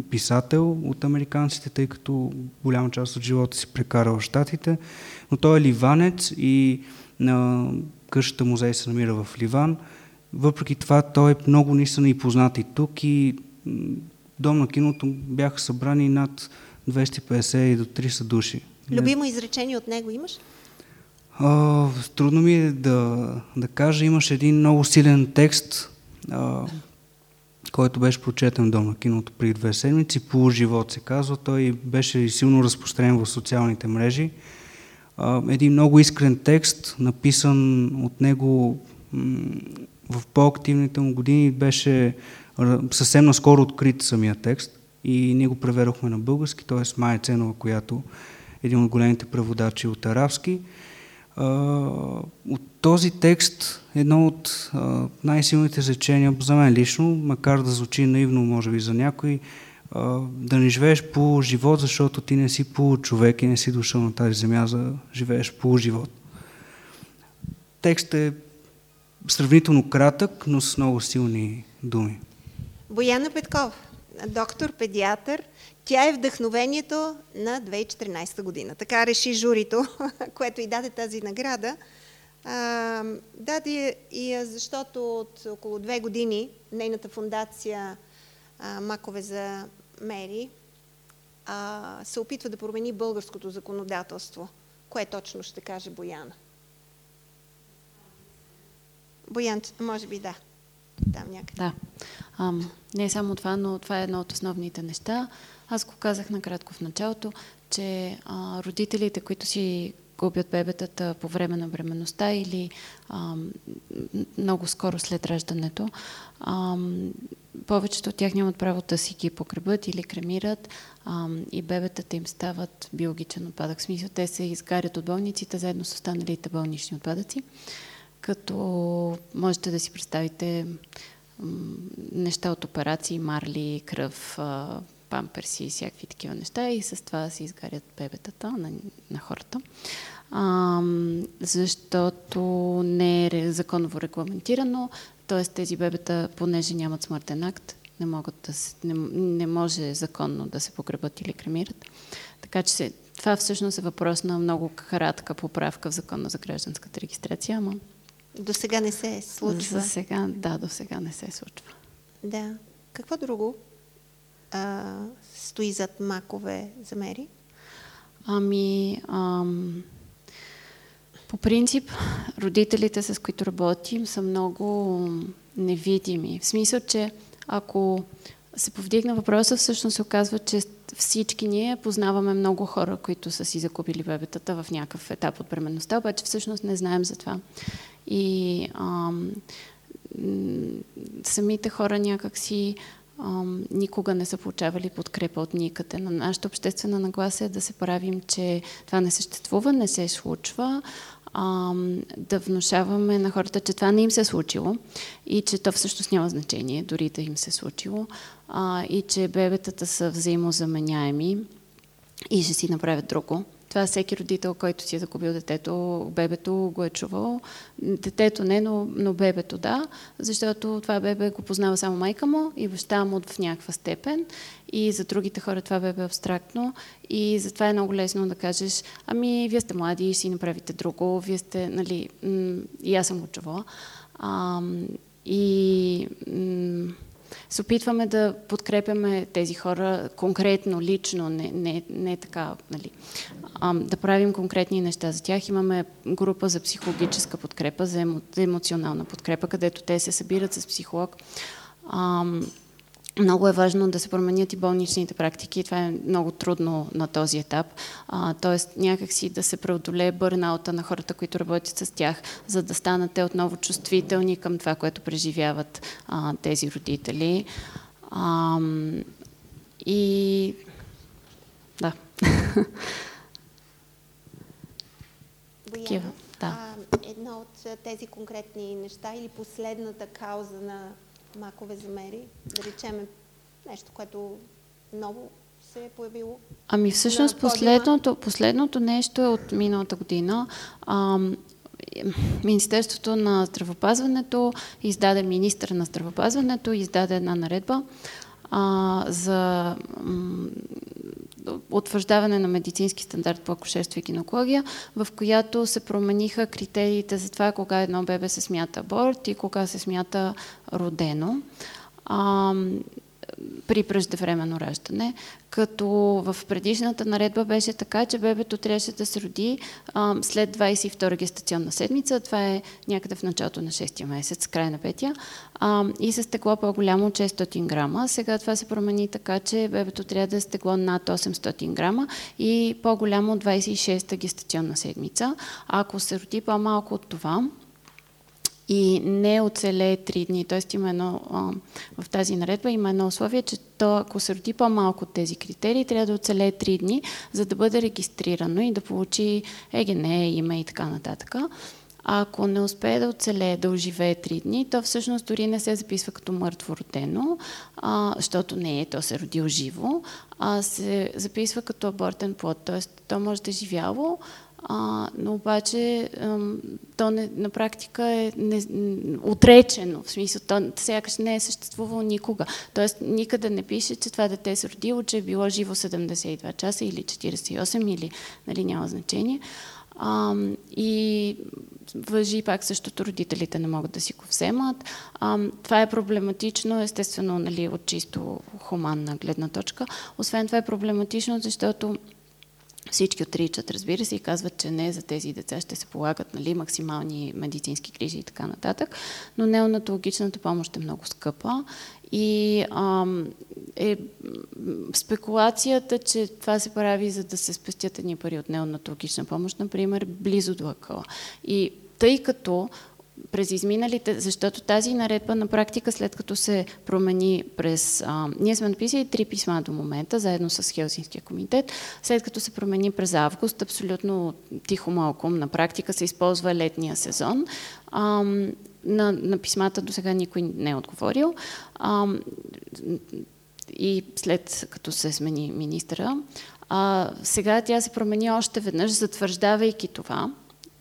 писател от американците, тъй като голяма част от живота си прекара в Штатите. Но той е ливанец и а, къщата музей се намира в Ливан. Въпреки това той е много наистина и познат и тук и дом на киното бяха събрани над 250 и до 300 души. Любимо изречение от него имаш? А, трудно ми е да, да кажа. Имаше един много силен текст, а, който беше прочетен в Дом на киното преди две седмици. Полуживот се казва. Той беше силно разпространен в социалните мрежи. А, един много искрен текст, написан от него в по-активните му години, беше съвсем наскоро открит самия текст и ние го преведохме на български, т.е. Майя Ценова, която е един от големите преводачи от арабски. От този текст едно от най-силните изречения за мен лично, макар да звучи наивно, може би за някой, да не живееш по живот, защото ти не си по човек и не си дошъл на тази земя за живееш по живот. Текстът е сравнително кратък, но с много силни думи. Бояна Петков, доктор, педиатър. Тя е вдъхновението на 2014 година. Така реши журито, което и даде тази награда. А, даде и защото от около две години нейната фундация Макове за Мери се опитва да промени българското законодателство. Кое точно ще каже Бояна? Боян, може би да. Там някъде. Да. Ам, не само това, но това е едно от основните неща. Аз го казах накратко в началото, че а, родителите, които си губят бебетата по време на бременността или а, много скоро след раждането, а, повечето от тях нямат право да си ги покребат или кремират а, и бебетата им стават биологичен отпадък. В смисъл, те се изгарят от болниците заедно с останалите болнични отпадъци като можете да си представите неща от операции, марли, кръв, памперси и всякакви такива неща и с това се изгарят бебетата на, на хората. А, защото не е законово регламентирано, т.е. тези бебета, понеже нямат смъртен акт, не, могат да се, не, не може законно да се погребат или кремират. Така че се, това всъщност е въпрос на много кратка поправка в закона за гражданската регистрация, ама до сега не се случва. За сега, да, до сега не се случва. Да. Какво друго а, стои зад макове за Мери? Ами, ам, по принцип, родителите, с които работим, са много невидими. В смисъл, че ако се повдигна въпроса, всъщност се оказва, че всички ние познаваме много хора, които са си закупили бебетата в някакъв етап от бременността, обаче всъщност не знаем за това. И ам, самите хора някакси ам, никога не са получавали подкрепа от никъде. На нашата обществена нагласа е да се правим, че това не съществува, не се случва, ам, да внушаваме на хората, че това не им се е случило и че то всъщност няма значение, дори да им се е случило, а, и че бебетата са взаимозаменяеми и ще си направят друго. Това всеки родител, който си е загубил детето, бебето го е чувал. Детето не, но, но бебето да, защото това бебе го познава само майка му и баща му в някаква степен. И за другите хора това бебе е абстрактно. И затова е много лесно да кажеш, ами вие сте млади, си направите друго, вие сте, нали, и аз съм го чувала. И се опитваме да подкрепяме тези хора конкретно, лично, не, не, не така, нали, а, да правим конкретни неща за тях. Имаме група за психологическа подкрепа, за, емо, емоционална подкрепа, където те се събират с психолог. А, много е важно да се променят и болничните практики. Това е много трудно на този етап. А, тоест някакси да се преодолее бърнаута на хората, които работят с тях, за да станат те отново чувствителни към това, което преживяват а, тези родители. А, и да. Такива, да. А, едно от тези конкретни неща или последната кауза на макове замери, да речем нещо, което много се е появило? Ами всъщност последното, последното нещо е от миналата година. Ам, Министерството на здравопазването издаде, министър на здравопазването издаде една наредба а, за утвърждаване на медицински стандарт по акушерство и гинекология, в която се промениха критериите за това кога едно бебе се смята аборт и кога се смята родено. При преждевременно раждане, като в предишната наредба беше така, че бебето трябваше да се роди а, след 22 гестационна седмица, това е някъде в началото на 6 месец, край на петия, а, и с тегло по-голямо от 600 грама. Сега това се промени така, че бебето трябва да е с тегло над 800 грама и по-голямо от 26-та гестационна седмица. А ако се роди по-малко от това, и не оцелее 3 дни. Т.е. има едно, в тази наредба има едно условие, че то, ако се роди по-малко от тези критерии, трябва да оцелее 3 дни, за да бъде регистрирано и да получи ЕГН, име и така нататък. А ако не успее да оцелее, да оживее 3 дни, то всъщност дори не се записва като мъртво родено, а, защото не е, то се е родил живо, а се записва като абортен плод. Т.е. то може да е живяло, а, но обаче ам, то не, на практика е не, отречено, в смисъл, то сякаш не е съществувало никога. Тоест никъде не пише, че това дете се родило, че е било живо 72 часа или 48 или нали, няма значение. А, и въжи пак същото, родителите не могат да си го вземат. А, това е проблематично, естествено, нали, от чисто хуманна гледна точка. Освен това е проблематично, защото всички отричат, разбира се, и казват, че не за тези деца ще се полагат нали, максимални медицински грижи и така нататък, но неонатологичната помощ е много скъпа и ам, е спекулацията, че това се прави за да се спестят едни пари от неонатологична помощ, например, близо до акъла. И тъй като през изминалите, защото тази наредба на практика, след като се промени през... А, ние сме написали три писма до момента, заедно с Хелсинския комитет, след като се промени през август, абсолютно тихо малко, на практика се използва летния сезон. А, на, на писмата до сега никой не е отговорил. А, и след като се смени министра, а, сега тя се промени още веднъж, затвърждавайки това,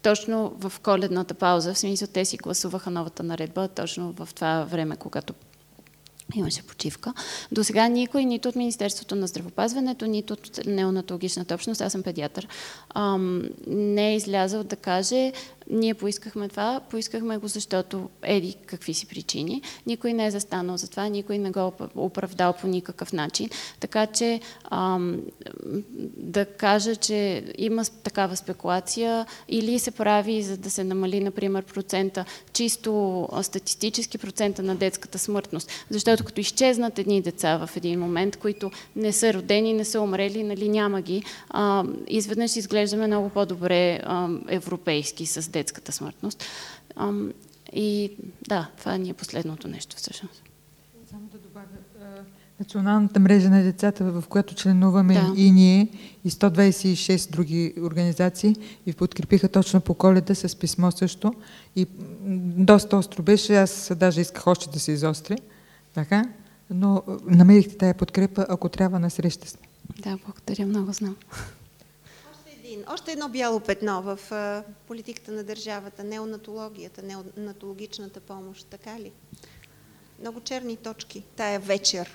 точно в коледната пауза, в смисъл те си гласуваха новата наредба, точно в това време, когато имаше почивка. До сега никой, нито от Министерството на здравопазването, нито от неонатологичната общност, аз съм педиатър, ам, не е излязъл да каже ние поискахме това, поискахме го, защото еди какви си причини. Никой не е застанал за това, никой не го оправдал по никакъв начин. Така че ам, да кажа, че има такава спекулация или се прави за да се намали, например, процента, чисто статистически процента на детската смъртност. Защото като изчезнат едни деца в един момент, които не са родени, не са умрели, нали, няма ги, а, изведнъж изглеждаме много по-добре европейски с детската смъртност. Ам, и да, това ни е последното нещо всъщност. Само да добавя, Националната мрежа на децата, в която членуваме Да. и ние, и 126 други организации, и подкрепиха точно по коледа с писмо също. И доста остро беше, аз даже исках още да се изостря. Така? Но намерихте тая подкрепа, ако трябва, на среща сме. Да, благодаря много, знам. Един, още едно бяло петно в политиката на държавата, неонатологията, неонатологичната помощ, така ли? Много черни точки тая вечер.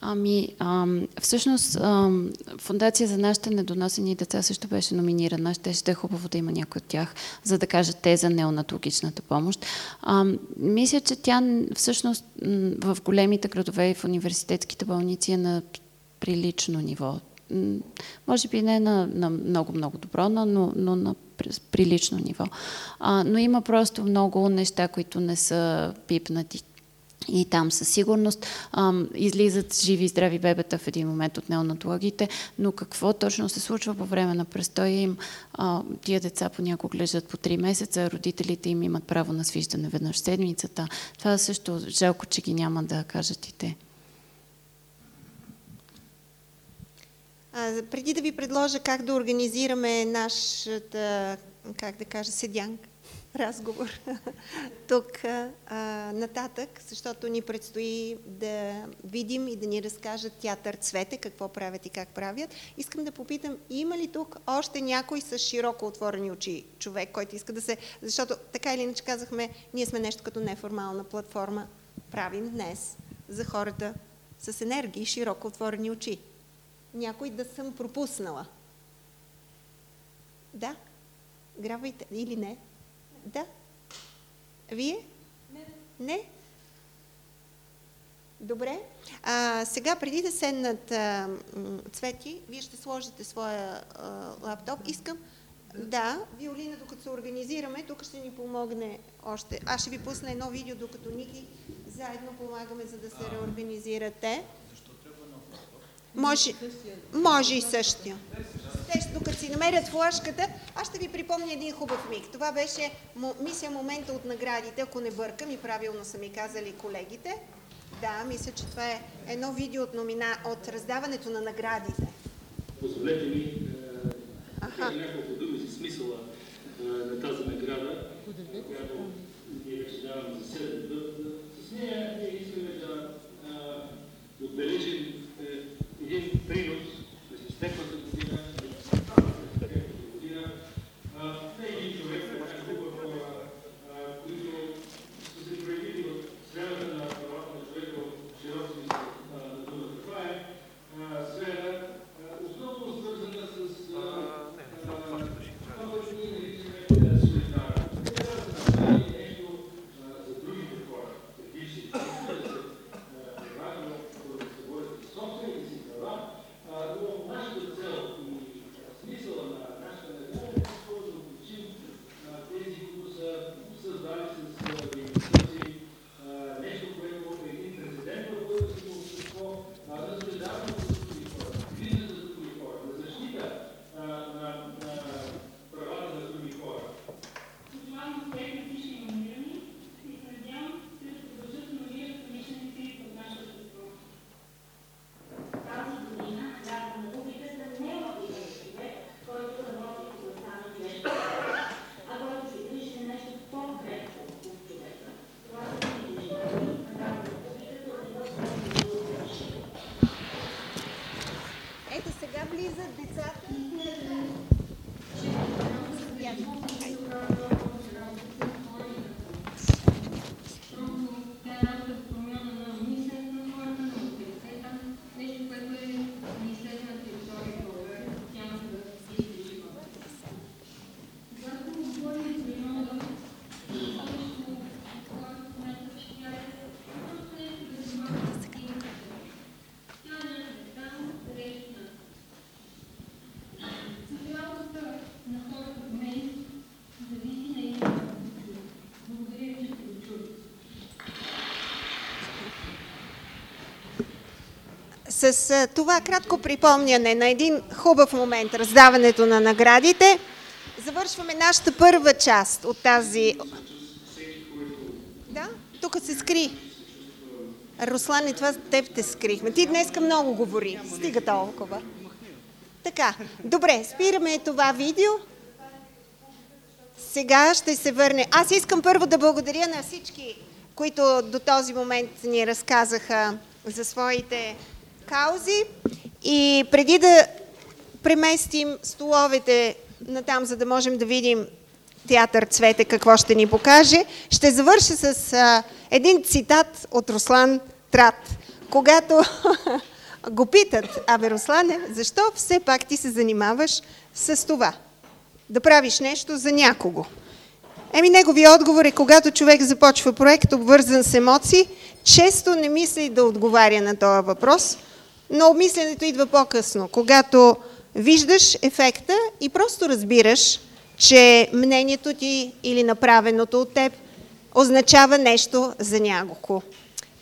Ами, ам, всъщност, ам, Фундация за нашите недоносени деца също беше номинирана. Ще, ще е хубаво да има някой от тях, за да кажат те за неонатологичната помощ. Ам, мисля, че тя всъщност в големите градове и в университетските болници е на прилично ниво. Може би не на, много-много добро, но, но, на при- прилично ниво. А, но има просто много неща, които не са пипнати и там със сигурност ам, излизат живи и здрави бебета в един момент от неонатологите, но какво точно се случва по време на престоя им? А, тия деца понякога лежат по 3 месеца, родителите им имат право на свиждане веднъж седмицата. Това също жалко, че ги няма да кажат и те. Преди да ви предложа как да организираме нашата, как да кажа, седянка, разговор тук а, нататък, защото ни предстои да видим и да ни разкажат театър Цвете, какво правят и как правят. Искам да попитам, има ли тук още някой с широко отворени очи човек, който иска да се... Защото така или иначе казахме, ние сме нещо като неформална платформа, правим днес за хората с енергии и широко отворени очи. Някой да съм пропуснала. Да? Грабвайте или не? Да. Вие? Не. Не? Добре. А, сега, преди да седнат а, цвети, вие ще сложите своя а, лаптоп. Искам, да, Виолина, докато се организираме, тук ще ни помогне още. Аз ще ви пусна едно видео, докато Ники заедно помагаме, за да се реорганизирате. Може, може и същия. Те, докато си намерят флашката, аз ще ви припомня един хубав миг. Това беше мисия момента от наградите, ако не бъркам и правилно са ми казали колегите. Да, мисля, че това е едно видео от, номина... от раздаването на наградите. Позволете ми ага. няколко думи за смисъла на тази награда, която ние вече даваме за 7 път. С нея ние искаме да отбележим един принос през изтеклата година, на един човек, група хора, които са се проявили в сферата на правата на човека в широк смисъл на думата. Това е сфера, основно свързана с това, което ние наричаме солидарност. Това е нещо за другите хора, предишни, да се важно да се борят за собствените си права, но нашата цел и смисъла на нашата награда е да обучим тези, които са създали с дейността си нещо, което е един прецедент в българското общество, да солидарност за други хора, грижа за други хора, за защита на правата на други хора. Пожелавам успех на всички номинирани и се надявам те да продължат да номинират помишлените в нашето общество. Тази година награда на публиката не е един човек, който работи в областта на човешките права, а който се грижи за нещо по-крепко от човека. Това са недвижими награда на публиката от едно своето решение. Ето сега влизат децата. на хората в мен зависи на един Благодаря ви, че сте го чули. С това кратко припомняне на един хубав момент, раздаването на наградите, завършваме нашата първа част от тази... Да, тук се скри. Руслан, и това теб те скрихме. Ти днеска много говори. Стига толкова. Така, добре, спираме това видео. Сега ще се върне. Аз искам първо да благодаря на всички, които до този момент ни разказаха за своите каузи. И преди да преместим столовете на там, за да можем да видим театър Цвете какво ще ни покаже, ще завърша с а, един цитат от Руслан Трат. Когато го питат, абе Руслане, защо все пак ти се занимаваш с това? Да правиш нещо за някого. Еми, неговия отговор е, когато човек започва проект, обвързан с емоции, често не мисли да отговаря на този въпрос, но обмисленето идва по-късно, когато виждаш ефекта и просто разбираш, че мнението ти или направеното от теб означава нещо за някого.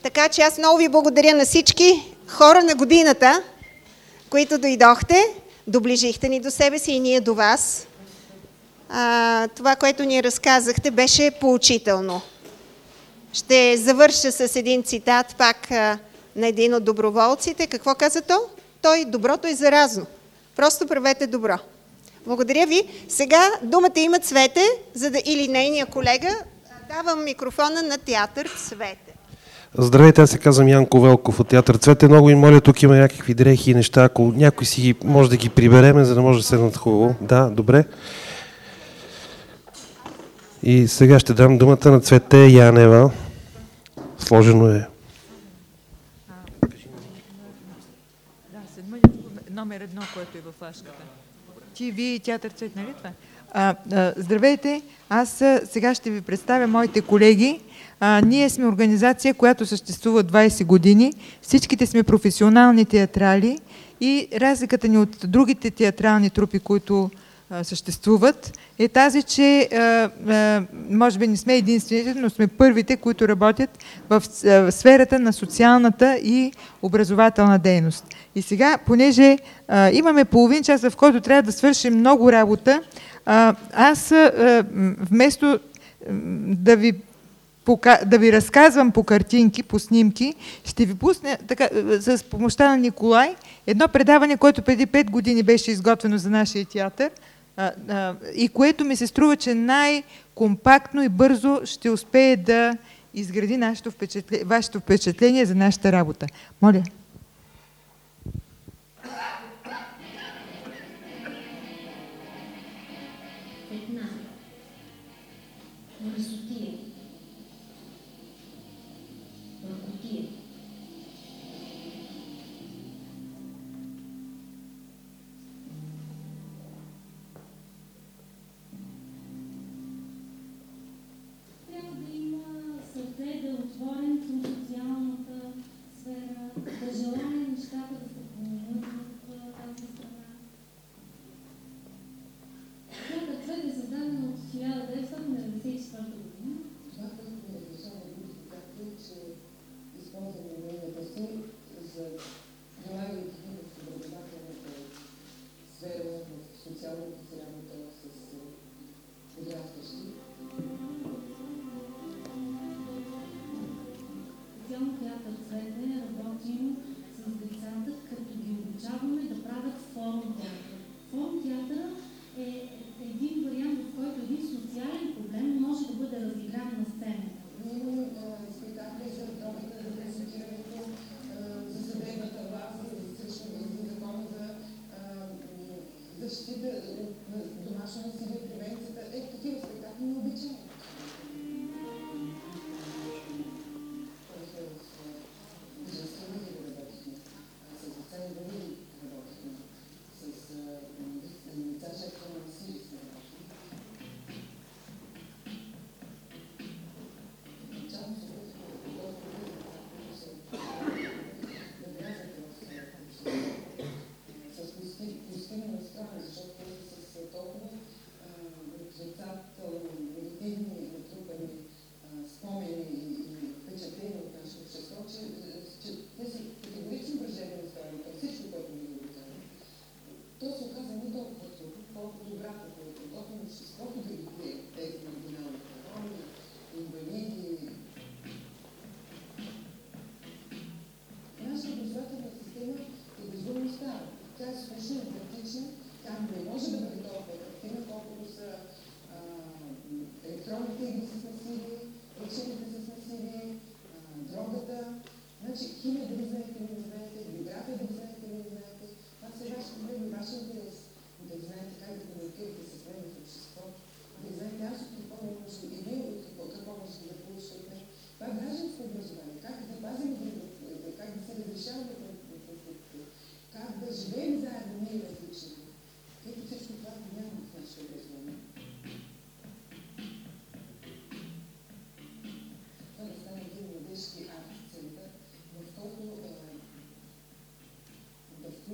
Така че аз много ви благодаря на всички хора на годината, които дойдохте, доближихте ни до себе си и ние до вас. А, това, което ни разказахте, беше поучително. Ще завърша с един цитат пак на един от доброволците. Какво каза то? Той, доброто е заразно. Просто правете добро. Благодаря ви. Сега думата има Цвете, за да, или нейния колега. Давам микрофона на театър Цвете. Здравейте, аз се казвам Янко Велков от театър Цвете. Много ви моля, тук има някакви дрехи и неща. Ако някой си ги, може да ги прибереме, за да може да седнат хубаво. Да, добре. И сега ще дам думата на Цвете Янева. Сложено е. Да, седма, номер едно, което е във флашката. Ти, вие и театър цвет, нали това? А, а, здравейте, аз а, сега ще ви представя моите колеги. А, ние сме организация, която съществува 20 години. Всичките сме професионални театрали и разликата ни от другите театрални трупи, които съществуват, е тази, че може би не сме единствените, но сме първите, които работят в сферата на социалната и образователна дейност. И сега, понеже имаме половин час, в който трябва да свършим много работа, аз вместо да ви да ви разказвам по картинки, по снимки, ще ви пусна така, с помощта на Николай едно предаване, което преди 5 години беше изготвено за нашия театър и което ми се струва, че най-компактно и бързо ще успее да изгради нашето впечатление, вашето впечатление за нашата работа. Моля.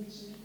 which is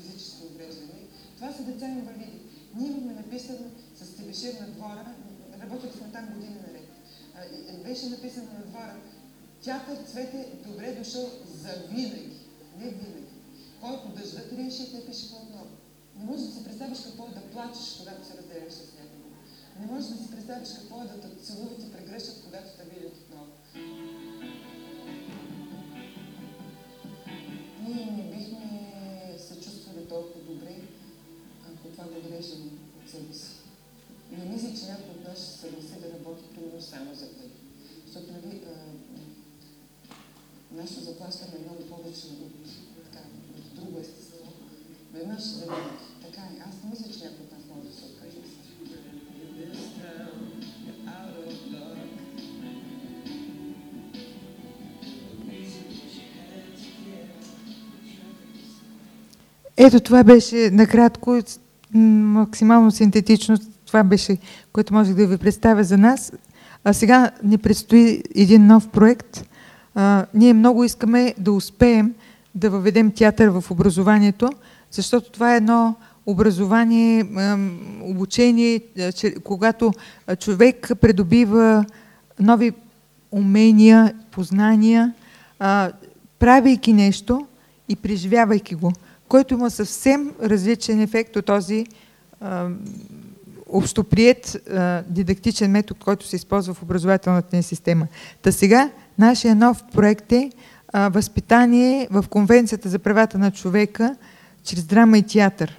физически увреждания, това са деца инвалиди. Ние имахме написано с Тибешир на двора, работили сме там години наред. И- беше написано на двора, театър цвете добре дошъл за винаги. Не винаги. Който дъждът реше, те пише отново. Не можеш да си представиш какво е да плачеш, когато се разделяш с някого. Не можеш да си представиш какво е да те целуват и прегръщат, когато те видят отново. Ние не бихме толкова добре, ако това го режем от себе си. Не мисля, че някой от нас ще съгласи да работи примерно само за пари. Защото нали, нашето заплащане е много повече от, така, от друго естество. Веднъж за винаги. Така е. Аз не мисля, че някой от нас може да се Ето това беше накратко, максимално синтетично. Това беше, което можех да ви представя за нас. А сега ни предстои един нов проект. А, ние много искаме да успеем да въведем театър в образованието, защото това е едно образование, обучение, когато човек придобива нови умения, познания, правейки нещо и преживявайки го, който има съвсем различен ефект от този а, общоприет а, дидактичен метод, който се използва в образователната ни система. Та сега нашия нов проект е а, възпитание в Конвенцията за правата на човека чрез драма и театър.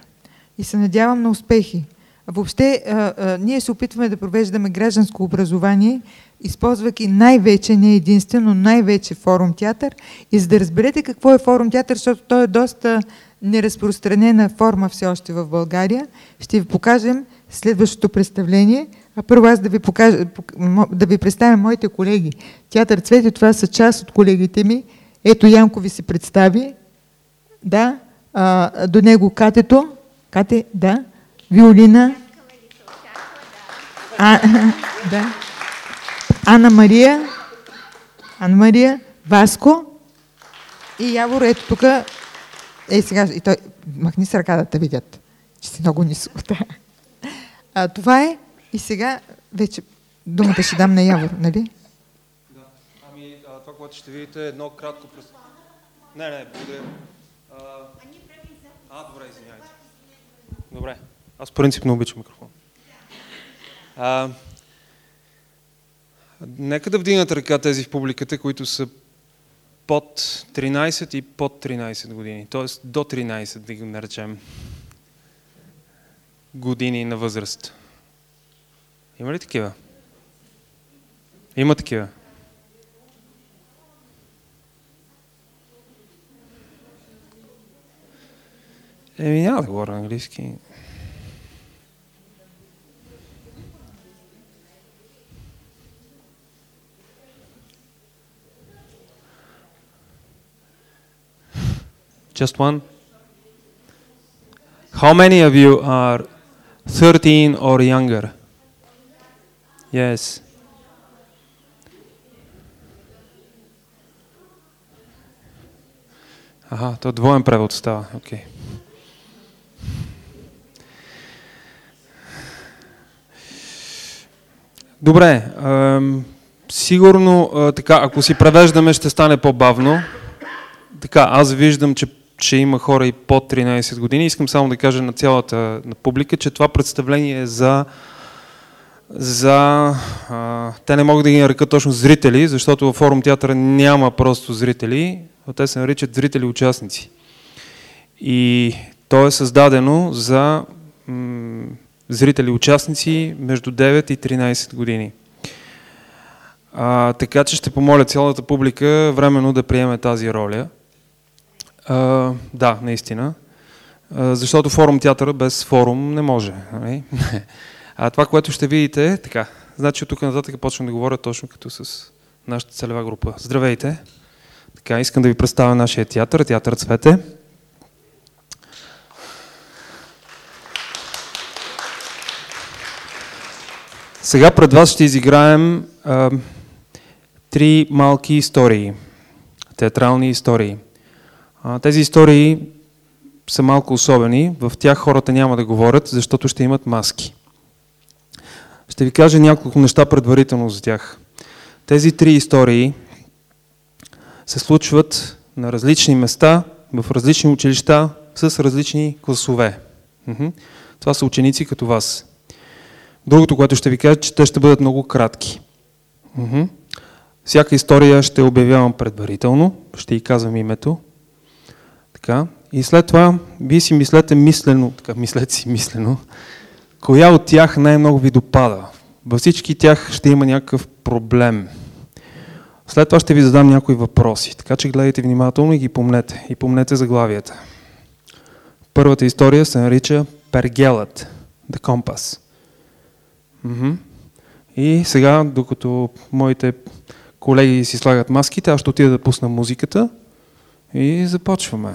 И се надявам на успехи. Въобще, а, а, ние се опитваме да провеждаме гражданско образование, използвайки най-вече, не единствено, най-вече форум театър. И за да разберете какво е форум театър, защото той е доста неразпространена форма все още в България, ще ви покажем следващото представление. А първо аз да ви, покажа, да ви представя моите колеги. Театър Цвети, това са част от колегите ми. Ето Янко ви се представи. Да. А, до него Катето. Кате, да. Виолина. А, да. Ана Мария. Ана Мария. Васко. И Явор, ето тук. Ей, сега, и той, махни с ръка да те видят, че си много ниско. Да. А, това е. И сега вече думата ще дам на Явор, нали? Ами, а, това, което ще видите е едно кратко през... Не, не, благодаря. А, а добре, извиняйте. Добре. Аз принципно обичам микрофон. А, нека да вдигнат ръка тези в публиката, които са под 13 и под 13 години. Тоест до 13, да ги наречем. Години на възраст. Има ли такива? Има такива. Еми, няма да говоря английски. Just one? How many of you are 13 or younger? Yes. То двоен превод става. Окей. Okay. Добре. Сигурно а, така, ако си превеждаме, ще стане по-бавно. Така, аз виждам, че, че има хора и под 13 години. Искам само да кажа на цялата на публика, че това представление е за за... А, те не могат да ги нарекат точно зрители, защото във форум театъра няма просто зрители, а те се наричат зрители-участници. И то е създадено за зрители-участници между 9 и 13 години. А, така че ще помоля цялата публика временно да приеме тази роля. А, да, наистина. А, защото форум театъра без форум не може. Нали? А това, което ще видите така. Значи от тук нататък почвам да говоря точно като с нашата целева група. Здравейте! Така, искам да ви представя нашия театър, театър Цвете. Сега пред вас ще изиграем а, три малки истории, театрални истории. Тези истории са малко особени, в тях хората няма да говорят, защото ще имат маски. Ще ви кажа няколко неща предварително за тях. Тези три истории се случват на различни места, в различни училища, с различни класове. Това са ученици като вас. Другото, което ще ви кажа, че те ще бъдат много кратки. Всяка история ще обявявам предварително, ще й казвам името. Така. И след това, вие си мислете мислено, така, мислете си мислено, коя от тях най-много ви допада. Във всички тях ще има някакъв проблем. След това ще ви задам някои въпроси, така че гледайте внимателно и ги помнете. И помнете заглавията. Първата история се нарича Пергелът, The Compass. Мгм. И сега, докато моите колеги си слагат маските, аз ще отида да пусна музиката и започваме.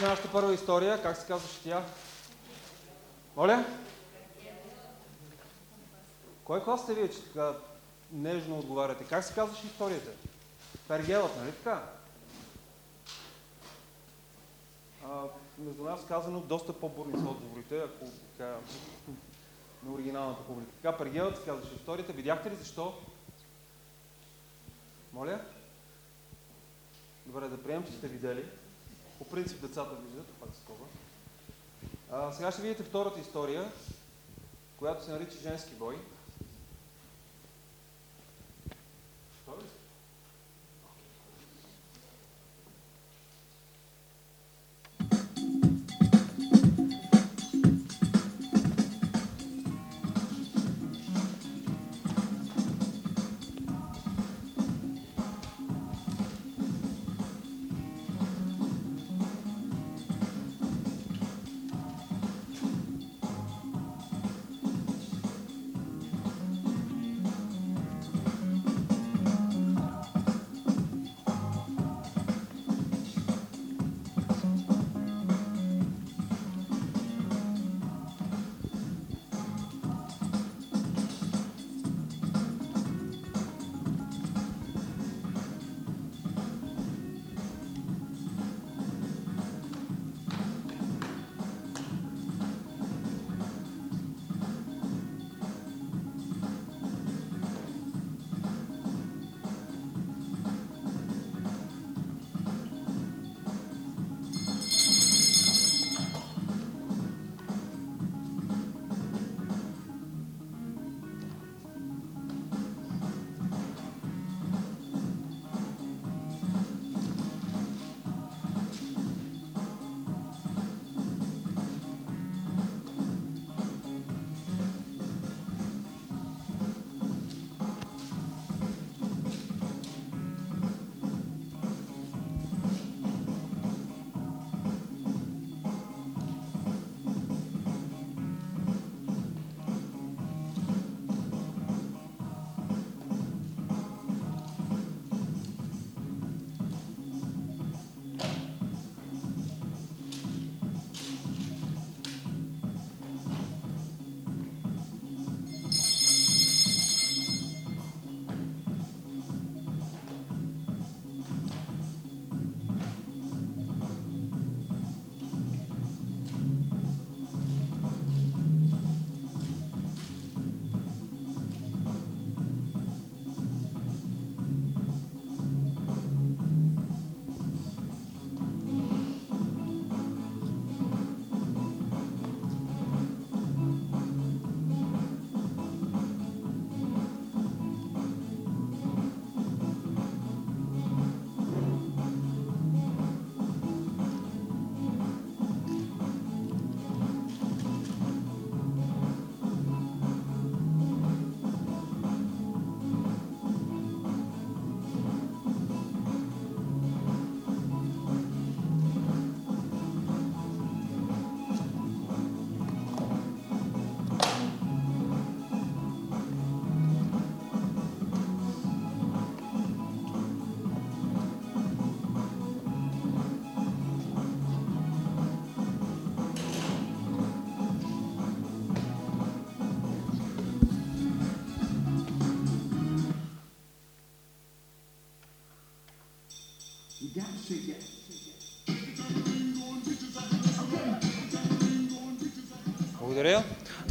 Беше нашата първа история. Как се казваше тя? Моля? Кой клас сте вие, че така нежно отговаряте? Как се казваше историята? Пергелът, нали така? А, между нас казано, доста по-бурни са отговорите, ако така на оригиналната публика. Така, Пергелът се казваше историята. Видяхте ли защо? Моля? Добре, да приемем, че сте видели. По принцип децата виждат, пак скоба. А, сега ще видите втората история, която се нарича Женски бой.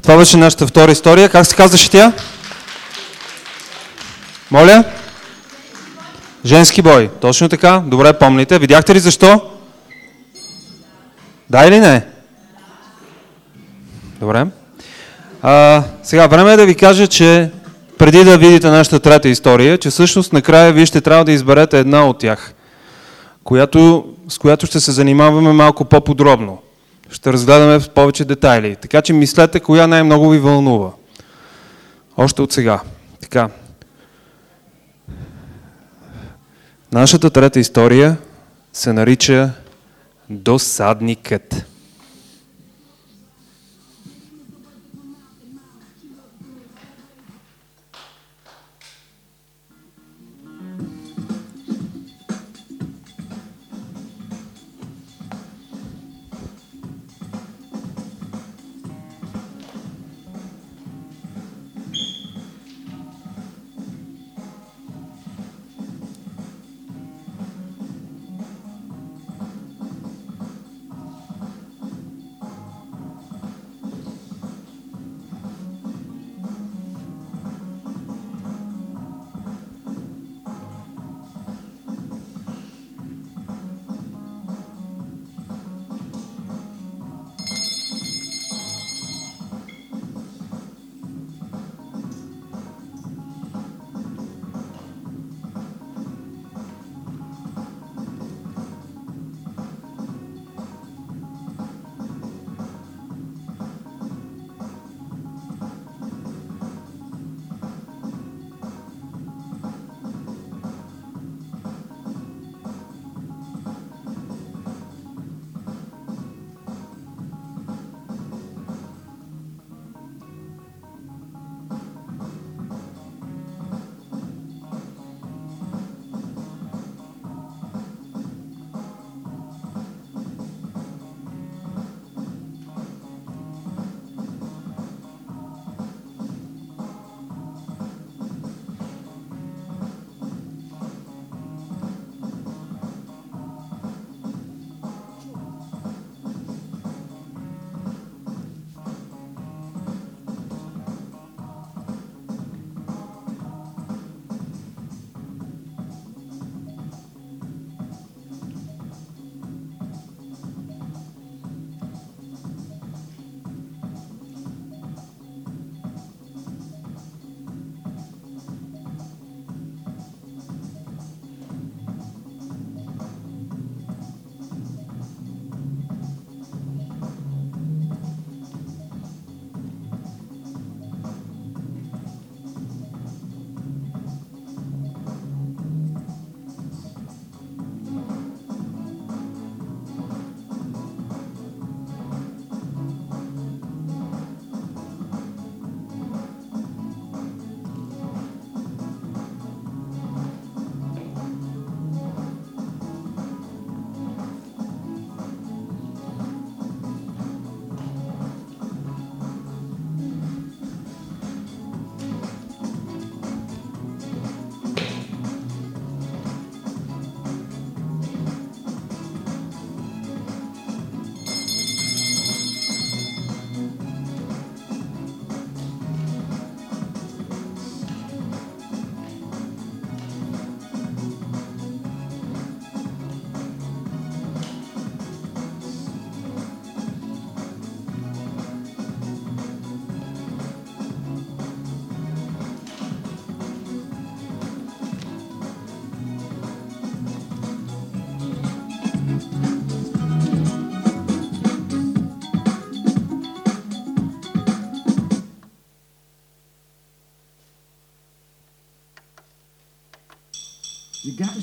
Това беше нашата втора история. Как се казваше тя? Моля? Женски бой. Точно така. Добре, помните. Видяхте ли защо? Да или не? Добре. А, сега, време е да ви кажа, че преди да видите нашата трета история, че всъщност накрая вие ще трябва да изберете една от тях, която, с която ще се занимаваме малко по-подробно. Ще разгледаме в повече детайли. Така че мислете коя най-много ви вълнува. Още от сега. Така. Нашата трета история се нарича Досадникът.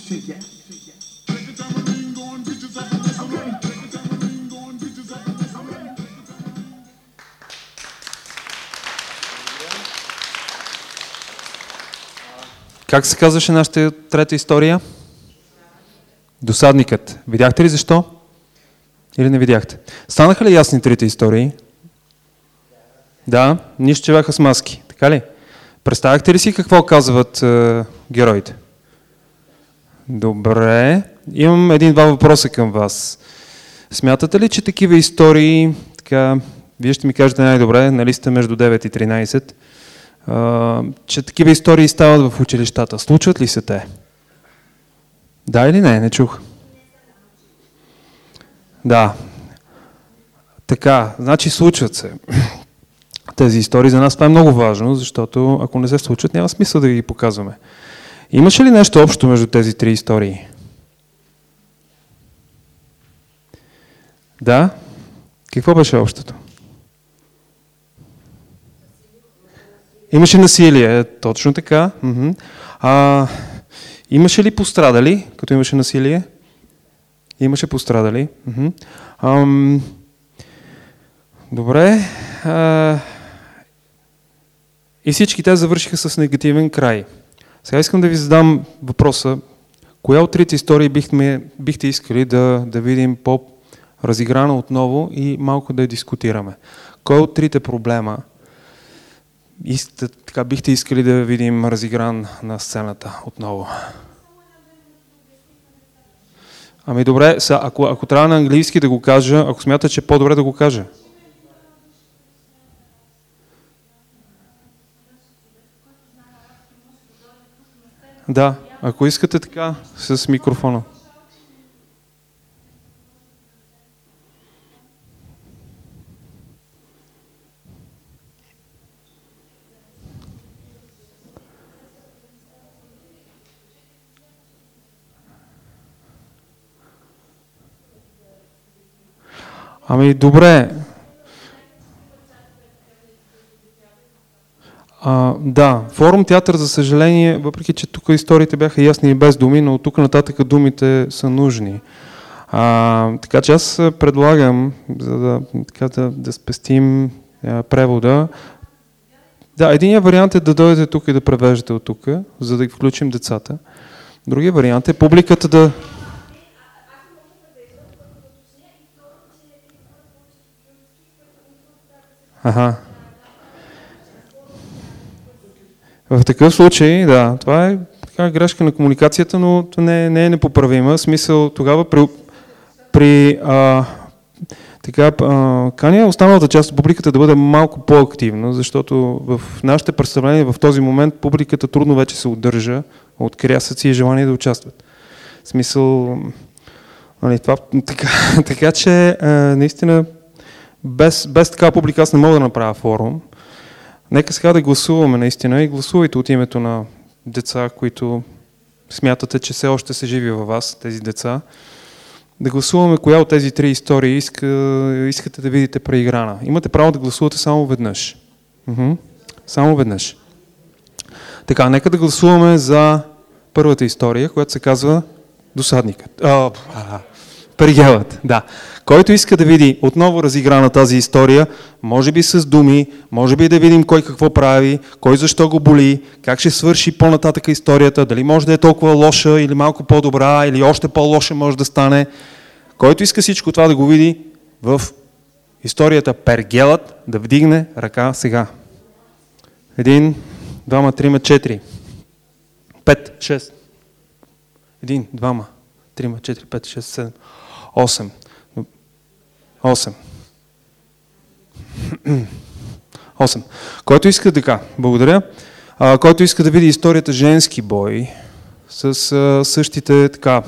That. Как се казваше нашата трета история? Досадникът. Видяхте ли защо? Или не видяхте? Станаха ли ясни трите истории? Да, нищо, че бяха с маски. Така ли? Представяхте ли си какво казват е, героите? Добре. Имам един-два въпроса към вас. Смятате ли, че такива истории, така, вие ще ми кажете най-добре, нали сте между 9 и 13, а, че такива истории стават в училищата. Случват ли се те? Да или не? Не чух. Да. Така, значи случват се. Тези истории за нас това е много важно, защото ако не се случват, няма смисъл да ги показваме. Имаше ли нещо общо между тези три истории? Да? Какво беше общото? Имаше насилие, точно така. А, имаше ли пострадали, като имаше насилие? Имаше пострадали. Ам, добре. А, и всички те завършиха с негативен край. Сега искам да ви задам въпроса. Коя от трите истории бихме, бихте искали да, да видим по-разиграна отново и малко да дискутираме? Кой от трите проблема искате, така, бихте искали да видим разигран на сцената отново? Ами добре, са, ако, ако трябва на английски да го кажа, ако смятате, че е по-добре да го кажа. Да, ако искате така, с микрофона. Ами добре. А, да, форум театър, за съжаление, въпреки че тук историите бяха ясни и без думи, но от тук нататък думите са нужни. А, така че аз предлагам, за да, така, да, да спестим а, превода, да, единият вариант е да дойдете тук и да превеждате от тук, за да включим децата. Другия вариант е публиката да... Ага. В такъв случай, да, това е така грешка на комуникацията, но не, не е непоправима. В смисъл тогава при, при а, така, а, каня останалата част от публиката да бъде малко по-активна, защото в нашите представления в този момент публиката трудно вече се удържа от крясъци и желание да участват. В смисъл, нали, това, така, така че а, наистина без, без такава публика аз не мога да направя форум. Нека сега да гласуваме наистина и гласувайте от името на деца, които смятате, че все още са живи във вас, тези деца. Да гласуваме коя от тези три истории иска, искате да видите преиграна. Имате право да гласувате само веднъж. Мгм. Само веднъж. Така, нека да гласуваме за първата история, която се казва Досадникът. А, а, Перигелът, да. Който иска да види отново разиграна тази история, може би с думи, може би да видим кой какво прави, кой защо го боли, как ще свърши по-нататъка историята, дали може да е толкова лоша или малко по-добра, или още по-лоша може да стане. Който иска всичко това да го види в историята Пергелът, да вдигне ръка сега. Един, двама, трима, четири, пет, шест. Един, двама, трима, четири, пет, шест, седем, осем. Осем. Осем. Който иска така, благодаря. А, който иска да види историята женски бой с а, същите така,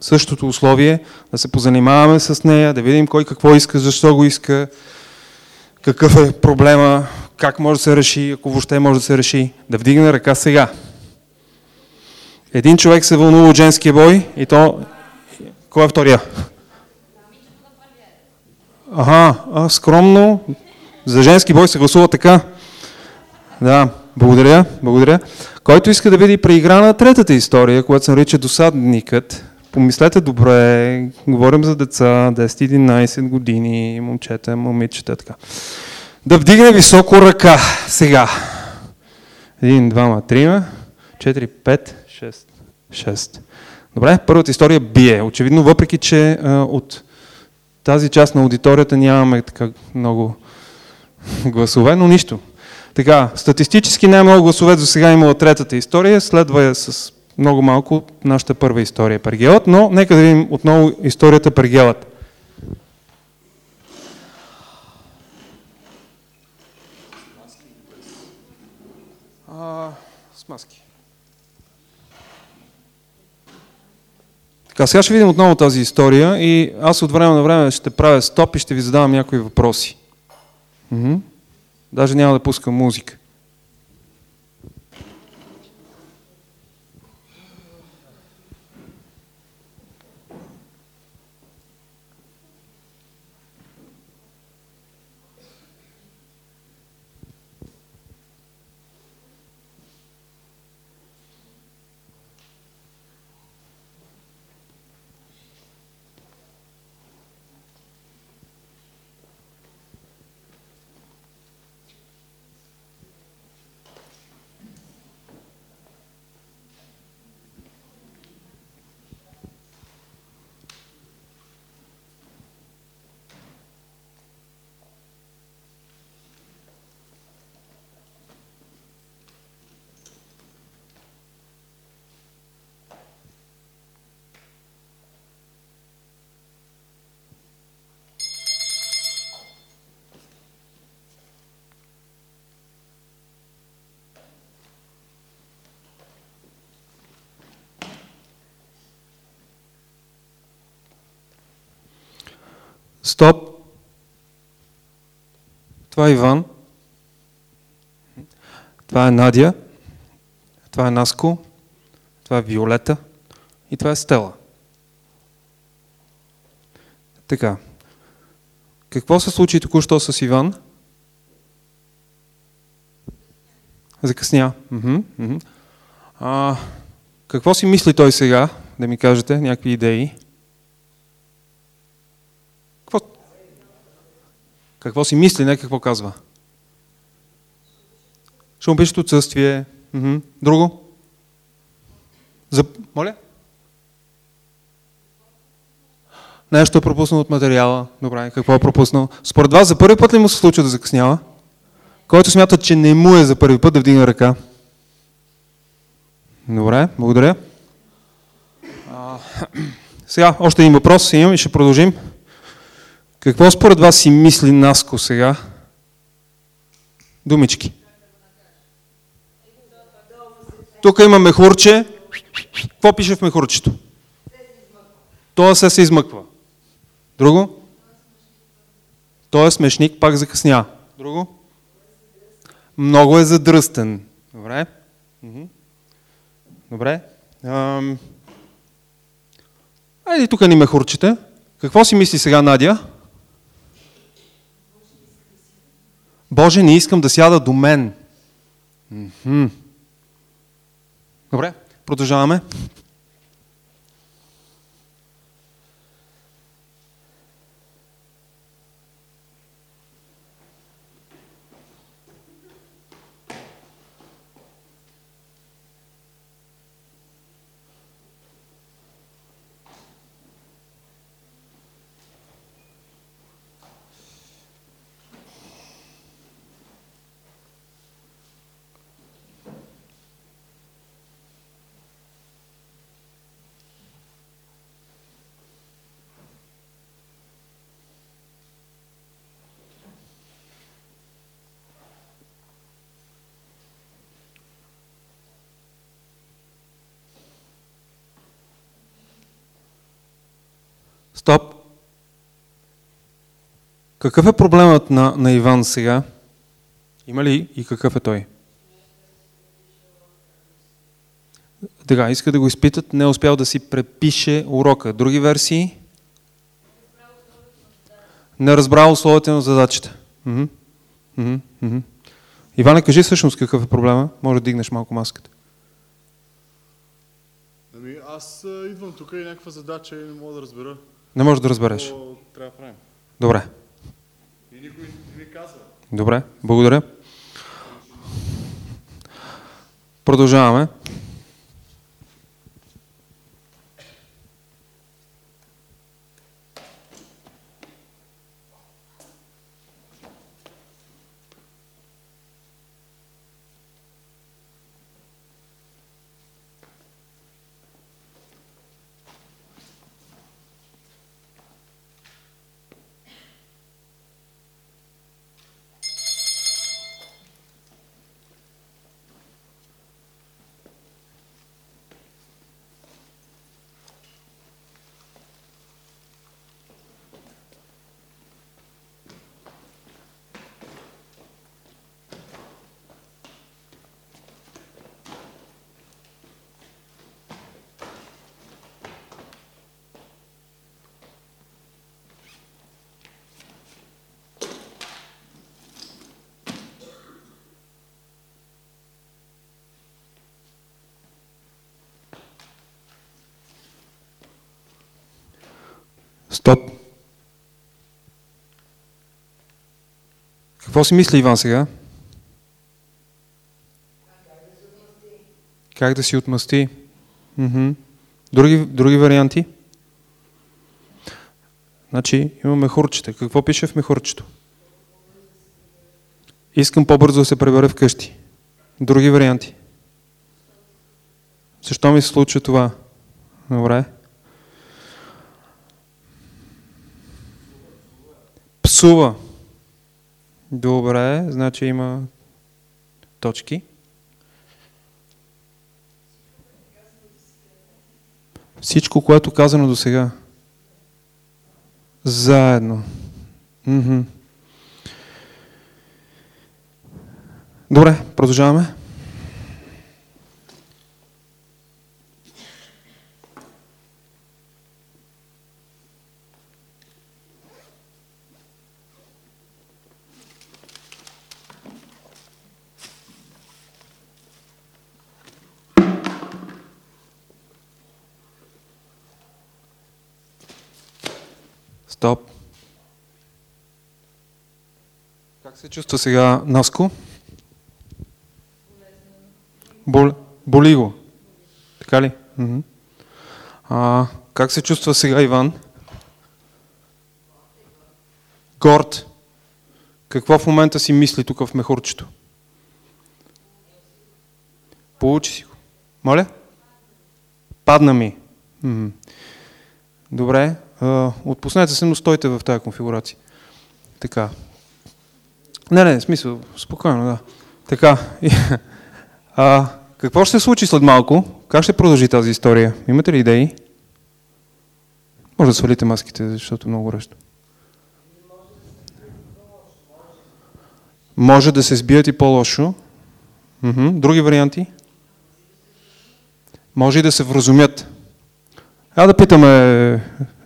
същото условие, да се позанимаваме с нея, да видим кой какво иска, защо го иска, какъв е проблема, как може да се реши, ако въобще може да се реши, да вдигне ръка сега. Един човек се вълнува от женския бой и то... Кой е втория? Ага, а, скромно. За женски бой се гласува така. Да. Благодаря, благодаря. Който иска да види преиграна третата история, която се нарича Досадникът, помислете добре, говорим за деца, 10-11 години, момчета, момичета, така. Да вдигне високо ръка. Сега. Един, двама, трима, четири, пет, шест, шест. Добре, първата история бие. Очевидно, въпреки, че а, от тази част на аудиторията нямаме така много гласове, но нищо. Така, статистически най-много гласове за сега имала третата история, следва я с много малко нашата първа история Пергелът, но нека да видим отново историята Пергелът. А, с маски. Така, сега ще видим отново тази история и аз от време на време ще правя стоп и ще ви задавам някои въпроси. Мгм. Даже няма да пускам музика. Стоп. Това е Иван. Това е Надя. Това е Наско. Това е Виолета. И това е Стела. Така. Какво се случи току-що с Иван? Закъсня. Мгм. А, какво си мисли той сега? Да ми кажете някакви идеи. Какво, какво си мисли, не какво казва? Ще му пишат отсъствие. Друго? За... Моля? Нещо е пропуснал от материала. Добре, какво е пропуснал? Според вас за първи път ли му се случва да закъснява? Който смята, че не му е за първи път да вдигне ръка. Добре, благодаря. А, сега, още един въпрос имам и ще продължим. Какво според вас си мисли Наско сега? Думички. Тук има мехурче. Какво пише в мехурчето? Това се се измъква. Друго? Той е смешник, пак закъсня. Друго? Много е задръстен. Добре. Добре. Ам... Айде тук ни мехурчета. Какво си мисли сега Надя? Боже, не искам да сяда до мен. Добре, продължаваме. Стоп. Какъв е проблемът на, на Иван сега? Има ли и какъв е той? Така, иска да го изпитат, не е успял да си препише урока. Други версии? Не разбрал условията на задачата. Мгм. Мгм. Мгм. Иване, кажи всъщност какъв е проблема. Може да дигнеш малко маската. Ами аз идвам тук и някаква задача и не мога да разбера. Не можеш да разбереш. Какво трябва да правим? Добре. Никой не ми казва. Добре, благодаря. Продължаваме. Стоп. Какво си мисли Иван сега? Как да си отмъсти? Други, други варианти? Значи имаме мехурчета. Какво пише в мехурчето? Искам по-бързо да се пребера вкъщи. Други варианти? Защо ми се случва това? Добре. Псува. Добре, значи има точки. Всичко, което казано до сега. Заедно. Добре, продължаваме. Стоп. Как се чувства сега Наско? Бол... Боли го. Така ли? А, как се чувства сега Иван? Горд. Какво в момента си мисли тук в мехурчето? Получи си го. Моля? Падна ми. Добре. Отпуснете се, но стойте в тази конфигурация. Така. Не, не, смисъл, спокойно, да. Така. А, какво ще се случи след малко? Как ще продължи тази история? Имате ли идеи? Може да свалите маските, защото е много горещо. Може да се сбият и по-лошо. Други варианти? Може и да се вразумят. А да питаме,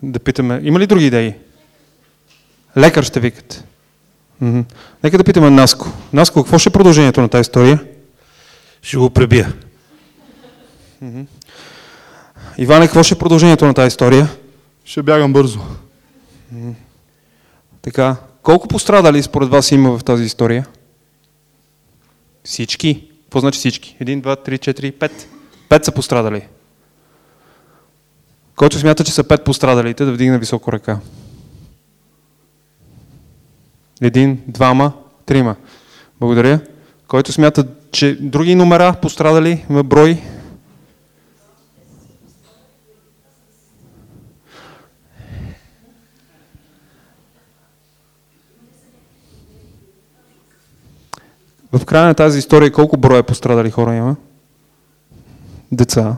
да питаме, има ли други идеи? Лекар ще викат. Мгм. Нека да питаме Наско. Наско, какво ще е продължението на тази история? Ще го пребия. Мгм. Иване, какво ще е продължението на тази история? Ще бягам бързо. Мгм. Така, колко пострадали според вас има в тази история? Всички. Какво значи всички? Един, два, три, четири, пет. Пет са пострадали. Който смята, че са пет пострадалите, да вдигне високо ръка. Един, двама, трима. Благодаря. Който смята, че други номера пострадали в брой? В края на тази история колко броя пострадали хора има? Деца.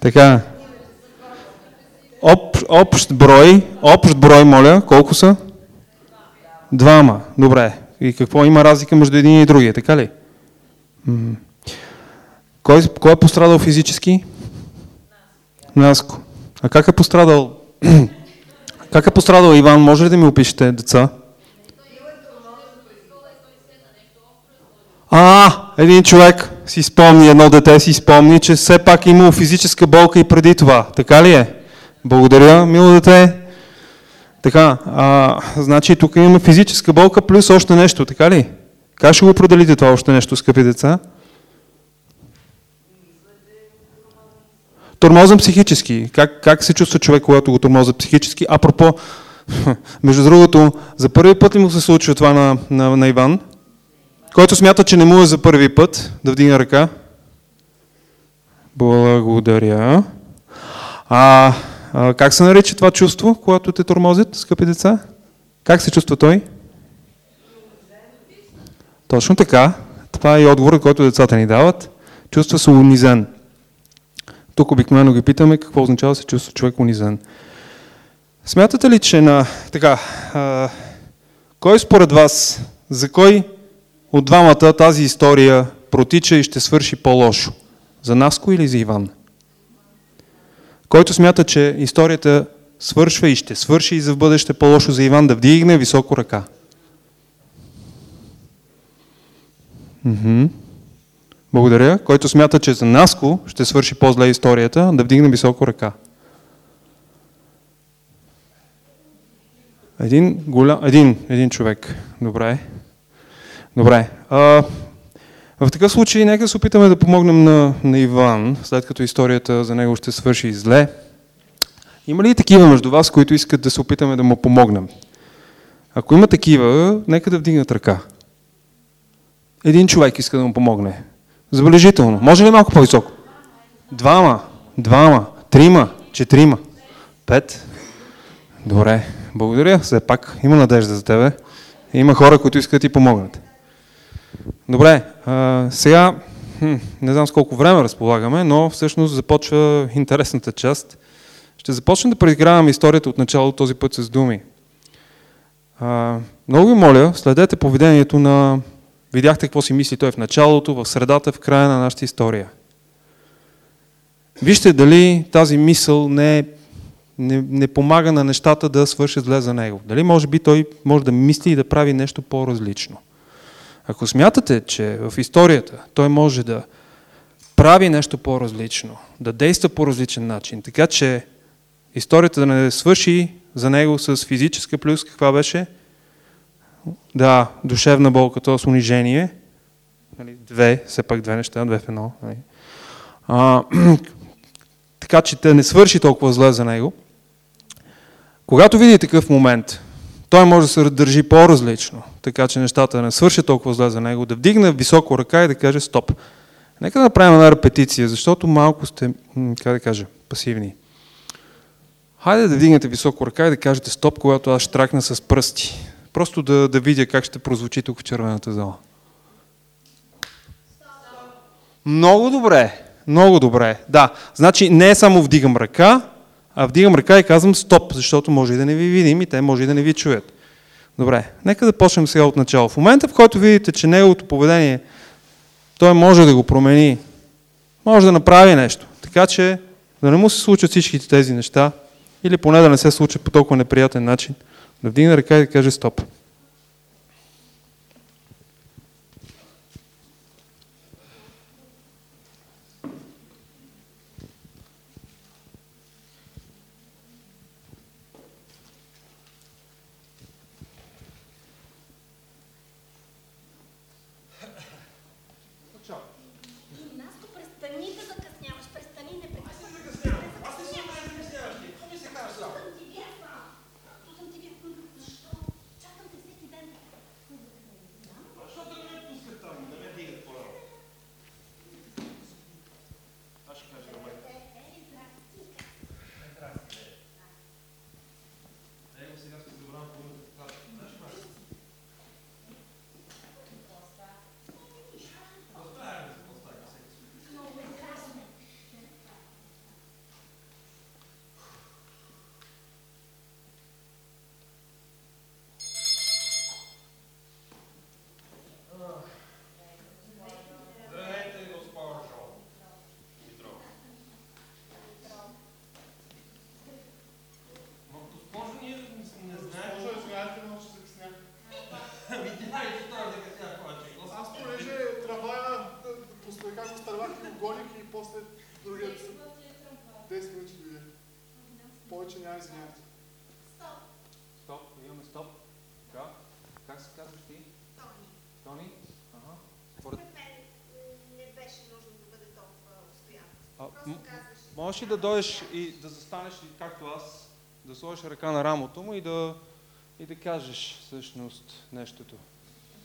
Така. Об, общ брой, общ брой, моля, колко са? Двама. Добре. И какво има разлика между един и другия, така ли? М. Кой, кой е пострадал физически? Наско. А как е пострадал Как е пострадал Иван? Може ли да ми опишете, деца? А, един човек си спомни, едно дете си спомни, че все пак е имал физическа болка и преди това. Така ли е? Благодаря, мило дете. Така, а, значи тук имаме физическа болка плюс още нещо, така ли? Как ще го определите това още нещо, скъпи деца? Тормозен психически. Как, как се чувства човек, когато го тормоза психически? Апропо, между другото, за първи път ли му се случва това на, на, на Иван? Който смята, че не му е за първи път, да вдигне ръка. Благодаря. А, а как се нарича това чувство, когато те тормозят, скъпи деца? Как се чувства той? Точно така. Това е и отговорът, който децата ни дават. Чувства се унизен. Тук обикновено ги питаме какво означава се чувства човек унизен. Смятате ли, че на... Така, а, кой според вас, за кой от двамата тази история протича и ще свърши по-лошо? За Наско или за Иван? Който смята, че историята свършва и ще свърши и за в бъдеще по-лошо за Иван, да вдигне високо ръка. Мхм. Благодаря. Който смята, че за Наско ще свърши по-зле историята, да вдигне високо ръка. Един, голям, един, един човек. Добре. Добре. А, в такъв случай, нека се опитаме да помогнем на, на Иван, след като историята за него ще свърши зле. Има ли такива между вас, които искат да се опитаме да му помогнем? Ако има такива, нека да вдигнат ръка. Един човек иска да му помогне. Забележително. Може ли малко по-високо? Двама, двама, трима, четирима, пет. Добре, благодаря. Все пак има надежда за тебе. Има хора, които искат да ти помогнат. Добре, а, сега хм, не знам с колко време разполагаме, но всъщност започва интересната част. Ще започна да преигравам историята от начало този път с думи. А, много ви моля, следете поведението на Видяхте какво си мисли той в началото, в средата, в края на нашата история. Вижте дали тази мисъл не, не, не помага на нещата да свършат зле за него. Дали може би той може да мисли и да прави нещо по-различно. Ако смятате, че в историята той може да прави нещо по-различно, да действа по различен начин, така че историята да не свърши за него с физическа плюс, каква беше? Да, душевна болка, т.е. унижение. Нали, две, все пак две неща, две в едно. Нали. А, така че те не свърши толкова зле за него. Когато види такъв момент, той може да се държи по-различно, така че нещата не свършат толкова зле за него, да вдигне високо ръка и да каже стоп. Нека да направим една репетиция, защото малко сте, как да кажа, пасивни. Хайде да вдигнете високо ръка и да кажете стоп, когато аз штракна с пръсти. Просто да, да видя как ще прозвучи тук в червената зала. Много добре. Много добре. Да. Значи не е само вдигам ръка, а вдигам ръка и казвам стоп, защото може и да не ви видим и те може и да не ви чуят. Добре, нека да почнем сега от начало. В момента, в който видите, че неговото поведение, той може да го промени, може да направи нещо, така че да не му се случат всичките тези неща, или поне да не се случат по толкова неприятен начин, да вдигне ръка и да каже стоп. Наско, престани да закъсняваш, престани, не прекъсвай. Аз не съм закъсняващи. Какво ми се казва? Чакам ти вярвам. Чакам ти искаме, че дойде. Повече няма извинявайте. Стоп, имаме стоп. Така. Как се казваш ти? Тони. Тони? Ага. Според... Не беше нужно да бъде толкова А, обстоятелство. м- можеш ли да дойдеш и да застанеш и както аз, да сложиш ръка на рамото му и да, и да кажеш всъщност нещото?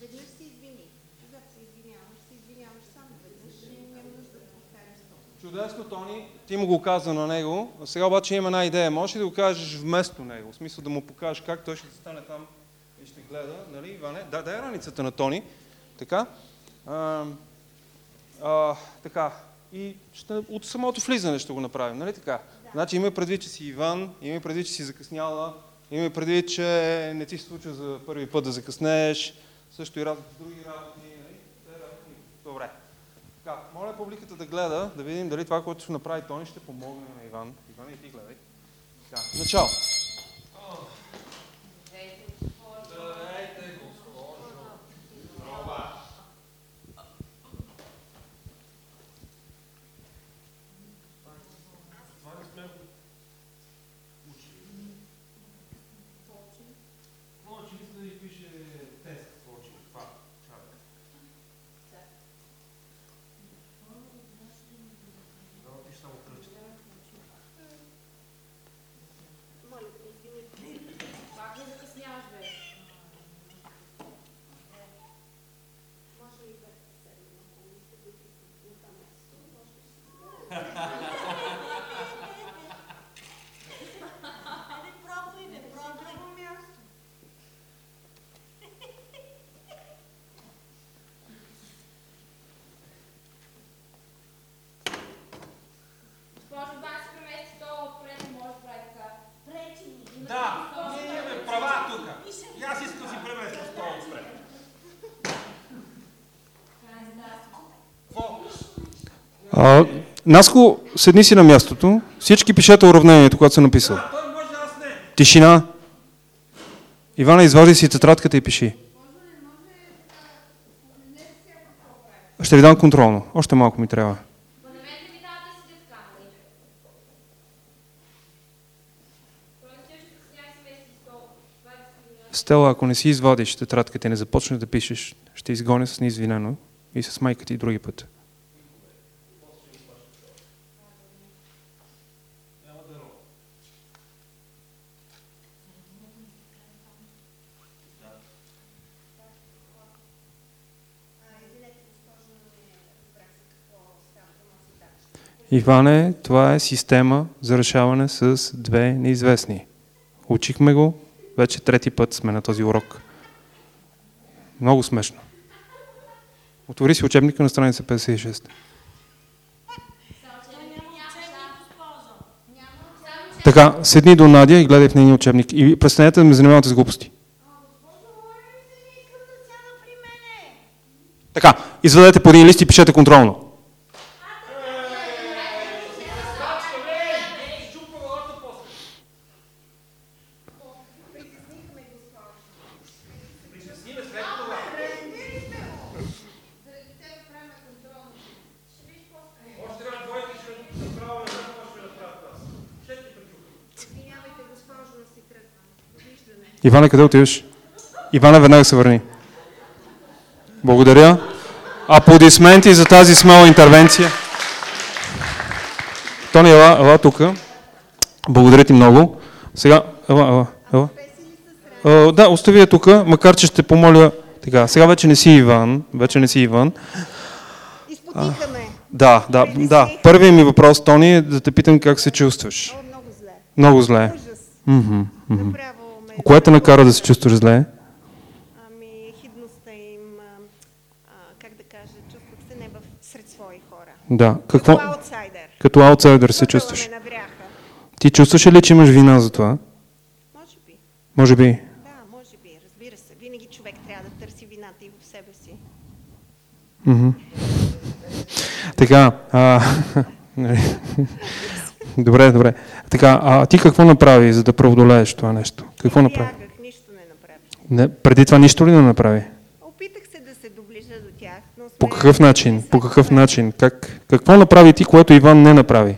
Веднъж се извини. Когато се извиняваш, се извиняваш само веднъж и няма нужда да повтаряш това. Чудесно, Тони. Ти му го каза на него. А сега обаче има една идея. Можеш ли да го кажеш вместо него? В смисъл да му покажеш как той ще стане там и ще гледа, нали, Иване? Да, дай раницата на Тони. Така. А, а, така. И ще, от самото влизане ще го направим, нали така? Значи има предвид, че си Иван, има предвид, че си закъсняла, има предвид, че не ти се случва за първи път да закъснееш, също и с други работи, нали? Те работи. Добре. Така, моля публиката да гледа, да видим дали това, което ще направи Тони, ще помогне на Иван. Иван и ти гледай. Така, начало. Здравейте, госпожо. Нова. Това не сме го учили. Какво учили сме да ни пише тест? Какво учили? Това. Чакай. Да, пише само кръчета. Моля, извините. Пак не закъсняваш, бе. Може ли да седнем, ако не сте които на това място? Може би ще Абе, пробвай, бе, пробвай го място. Госпожо Бан, се премести то отпред, не може да прави така. Пречи ми. Да, ние имаме права тук. И аз искам да си преместя стола отпред. Какво? А, Наско, седни си на мястото. Всички пишете уравнението, което съм написал. Тишина. Ивана, извади си тетрадката и пиши. Ще ви дам контролно. Още малко ми трябва. Стела, ако не си извадиш тетрадката и не започнеш да пишеш, ще изгоня с неизвинено и с майка ти други път. Иване, това е система за решаване с две неизвестни. Учихме го, вече трети път сме на този урок. Много смешно. Отвори си учебника на страница 56. Така, седни до Надя и гледай в нейния учебник. И престанете да ме занимавате с глупости. Така, извадете по един лист и пишете контролно. Иване, къде отиваш? Иване, веднага се върни. Благодаря. Аплодисменти за тази смела интервенция. Тони, ела, ела тук. Благодаря ти много. Сега, ела, ела, ела. А, да, остави я тук, макар че ще помоля. Така, сега вече не си Иван. Вече не си Иван. Изпотиха ме. Да, да, да. Първият ми въпрос, Тони, е да те питам как се чувстваш. О, много зле. Много зле. Ужас. Мгм. Направо Кое те накара да се чувстваш зле? Ами, хидността им, а, как да кажа, чувствах се не в сред свои хора. Да. Какво? Като аутсайдер. Като аутсайдер се чувстваш. Ти чувстваш ли, че имаш вина за това? Може би. Може би. Да, може би, разбира се. Винаги човек трябва да търси вината и в себе си. Мгм. Така. А, добре, добре. Така, а ти какво направи, за да преодолееш това нещо? Какво направи? Бягах, нищо не направих. Не, преди това нищо ли не направи? Опитах се да се доближа до тях, но По какъв начин? По какъв начин? Как, какво направи ти, което Иван не направи?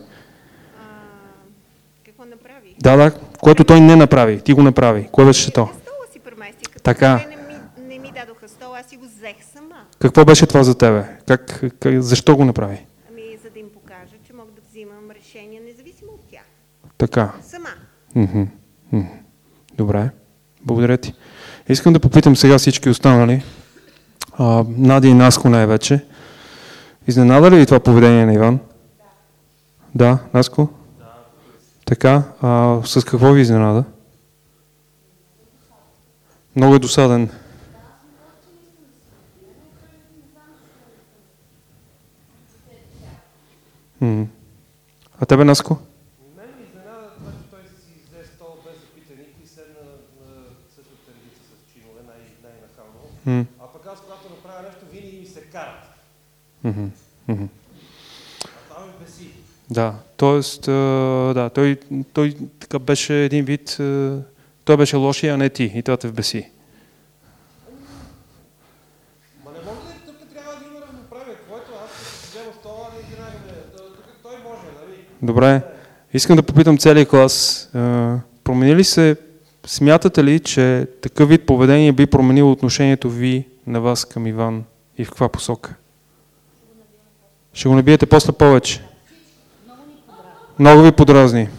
какво направи? Да, да, което той не направи. Ти го направи. Кое беше то? Стола си премести, като Така. не ми, не ми дадоха стола, аз си го взех сама. Какво беше това за тебе? Как, как, защо го направи? Ами, за да им покажа, че мога да взимам решения независимо от тях. Така. Сама. Мгм. Мгм. Добре. Благодаря ти. Искам да попитам сега всички останали. А, Надя и Наско най-вече. Изненада ли ви това поведение на Иван? Да, Наско? Така. А, с какво ви изненада? Много е досаден. А тебе, Наско? Мен ми изненада това, че той си взе стол без да пита никой и седна на същата редица с чинове, най- М. А пък аз, когато направя нещо, винаги ми се карат. Мгм. А това ме беси. Да, т.е. да, той, той така беше един вид, той беше лошия, а не ти и това те вбеси. Ма не може ли тук трябва да има равноправие, което аз седя в стола, не ме... Тук той може, нали? Добре, искам да попитам целият клас, промени ли се, смятате ли, че такъв вид поведение би променило отношението ви на вас към Иван и в каква посока? Ще го набиете после повече. Много ви подразни.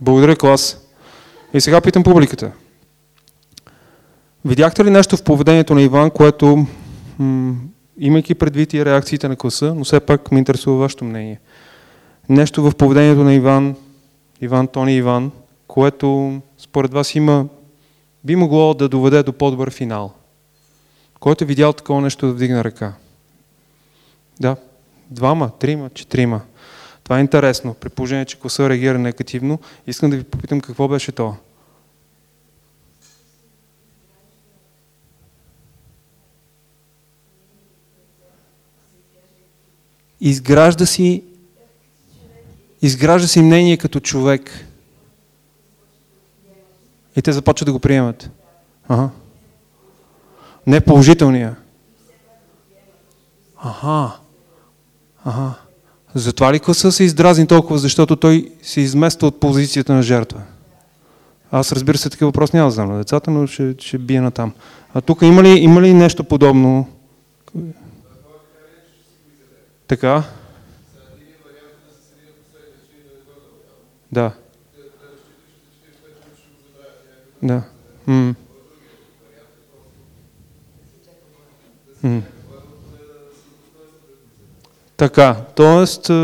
Благодаря, клас. И сега питам публиката. Видяхте ли нещо в поведението на Иван, което, имайки предвид и реакциите на класа, но все пак ме интересува вашето мнение? Нещо в поведението на Иван, Иван, Тони Иван, което според вас има, би могло да доведе до по-добър финал. Който е видял такова нещо да вдигне ръка? Да, двама, трима, четирима. Това е интересно. При положение, че класа реагира негативно, искам да ви попитам какво беше то. Изгражда си изгражда си мнение като човек. И те започват да го приемат. Ага. Не положителния. Ага. Ага. Затова ли класа се издразни толкова, защото той се измества от позицията на жертва? Аз разбира се, такива въпрос няма да знам на децата, но ще, ще бия на там. А тук има ли, има ли нещо подобно? Така? Да. Да. М. М. Така, т.е.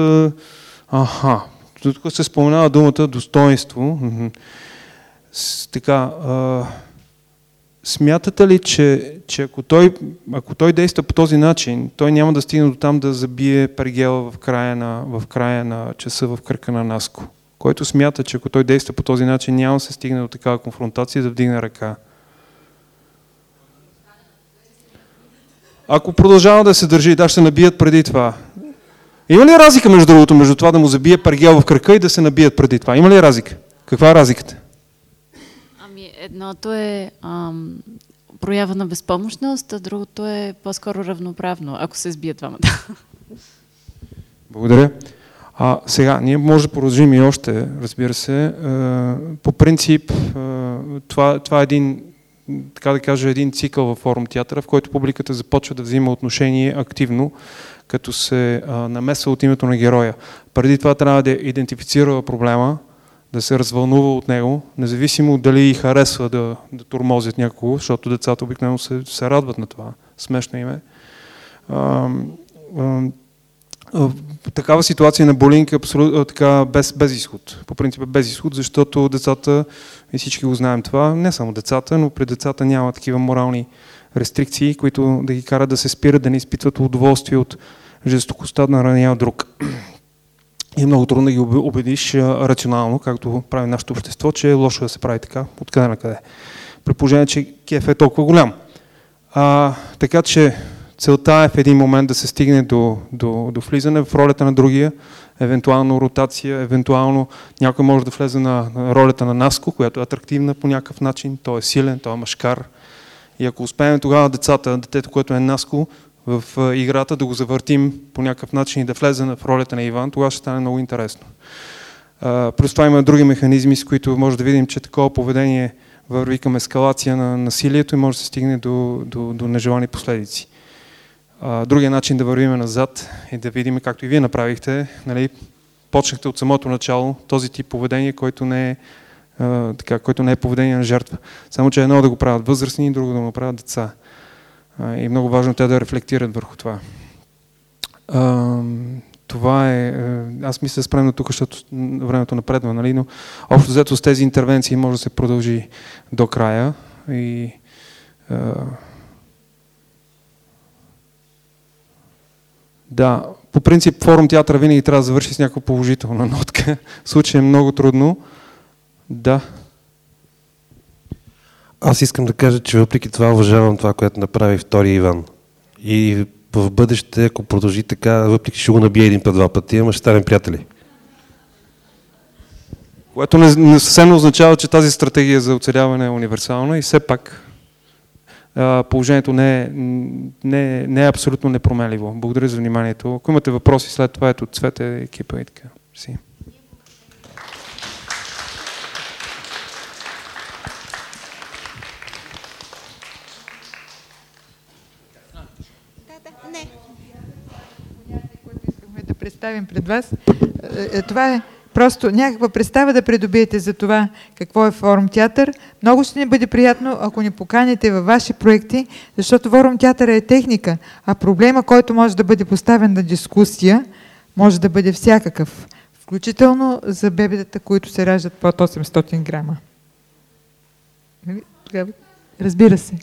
аха, тук се споменава думата достоинство. Така, а, смятате ли, че, че ако, той, ако той действа по този начин, той няма да стигне до там да забие пергела в края на, в края на часа в кръка на Наско? Който смята, че ако той действа по този начин, няма да се стигне до такава конфронтация да вдигне ръка. Ако продължава да се държи, да ще се набият преди това. Има ли разлика между другото, между това да му забие пергел в кръка и да се набият преди това? Има ли разлика? Каква е разликата? Ами, едното е ам, проява на безпомощност, а другото е по-скоро равноправно, ако се сбият двамата. Благодаря. А, сега, ние може да продължим и още, разбира се. А, по принцип, а, това, това е един, така да кажа, един цикъл във форум театъра, в който публиката започва да взима отношение активно, като се намесва от името на героя. Преди това трябва да идентифицира проблема, да се развълнува от него, независимо дали харесва да, да турмозят някого, защото децата обикновено се, се радват на това. Смешно им е. А, а, в такава ситуация на булинг е абсолютно така без, без изход. По принцип е без изход, защото децата, и всички го знаем това, не само децата, но при децата няма такива морални рестрикции, които да ги карат да се спират, да не изпитват удоволствие от жестокостта на рания от друг. И е много трудно да ги убедиш рационално, както прави нашето общество, че е лошо да се прави така, откъде на къде. При положение, че кеф е толкова голям. А, така че целта е в един момент да се стигне до, до, до влизане в ролята на другия, евентуално ротация, евентуално някой може да влезе на, ролята на Наско, която е атрактивна по някакъв начин, той е силен, той е машкар. И ако успеем тогава децата, детето, което е Наско, в играта да го завъртим по някакъв начин и да влезе в ролята на Иван, тогава ще стане много интересно. Плюс това има други механизми, с които може да видим, че такова поведение върви към ескалация на насилието и може да се стигне до, до, до нежелани последици. А, другия начин да вървим назад и да видим, както и вие направихте, нали, почнахте от самото начало този тип поведение, който не е, така, който не е поведение на жертва. Само, че едно да го правят възрастни друго да го правят деца. А, и много важно те да рефлектират върху това. Това е, аз мисля да спрем до тук, защото времето напредва, нали? но общо взето с тези интервенции може да се продължи до края и а, Да, по принцип форум театъра винаги трябва да завърши с някаква положителна нотка. В случай е много трудно. Да. Аз искам да кажа, че въпреки това уважавам това, което направи втори Иван. И в бъдеще, ако продължи така, въпреки ще го набие един път, два пъти, ама ще станем приятели. Което не, не съвсем означава, че тази стратегия за оцеляване е универсална и все пак положението не е, не, не е абсолютно непроменливо. Благодаря за вниманието. Ако имате въпроси след това, ето цвете екипа и така. Си. искахме да представим пред вас. Е, е, Това е просто някаква представа да придобиете за това какво е форум театър. Много ще ни бъде приятно, ако ни поканите във ваши проекти, защото форум театър е техника, а проблема, който може да бъде поставен на дискусия, може да бъде всякакъв, включително за бебетата, които се раждат под 800 грама. Нали? Разбира се.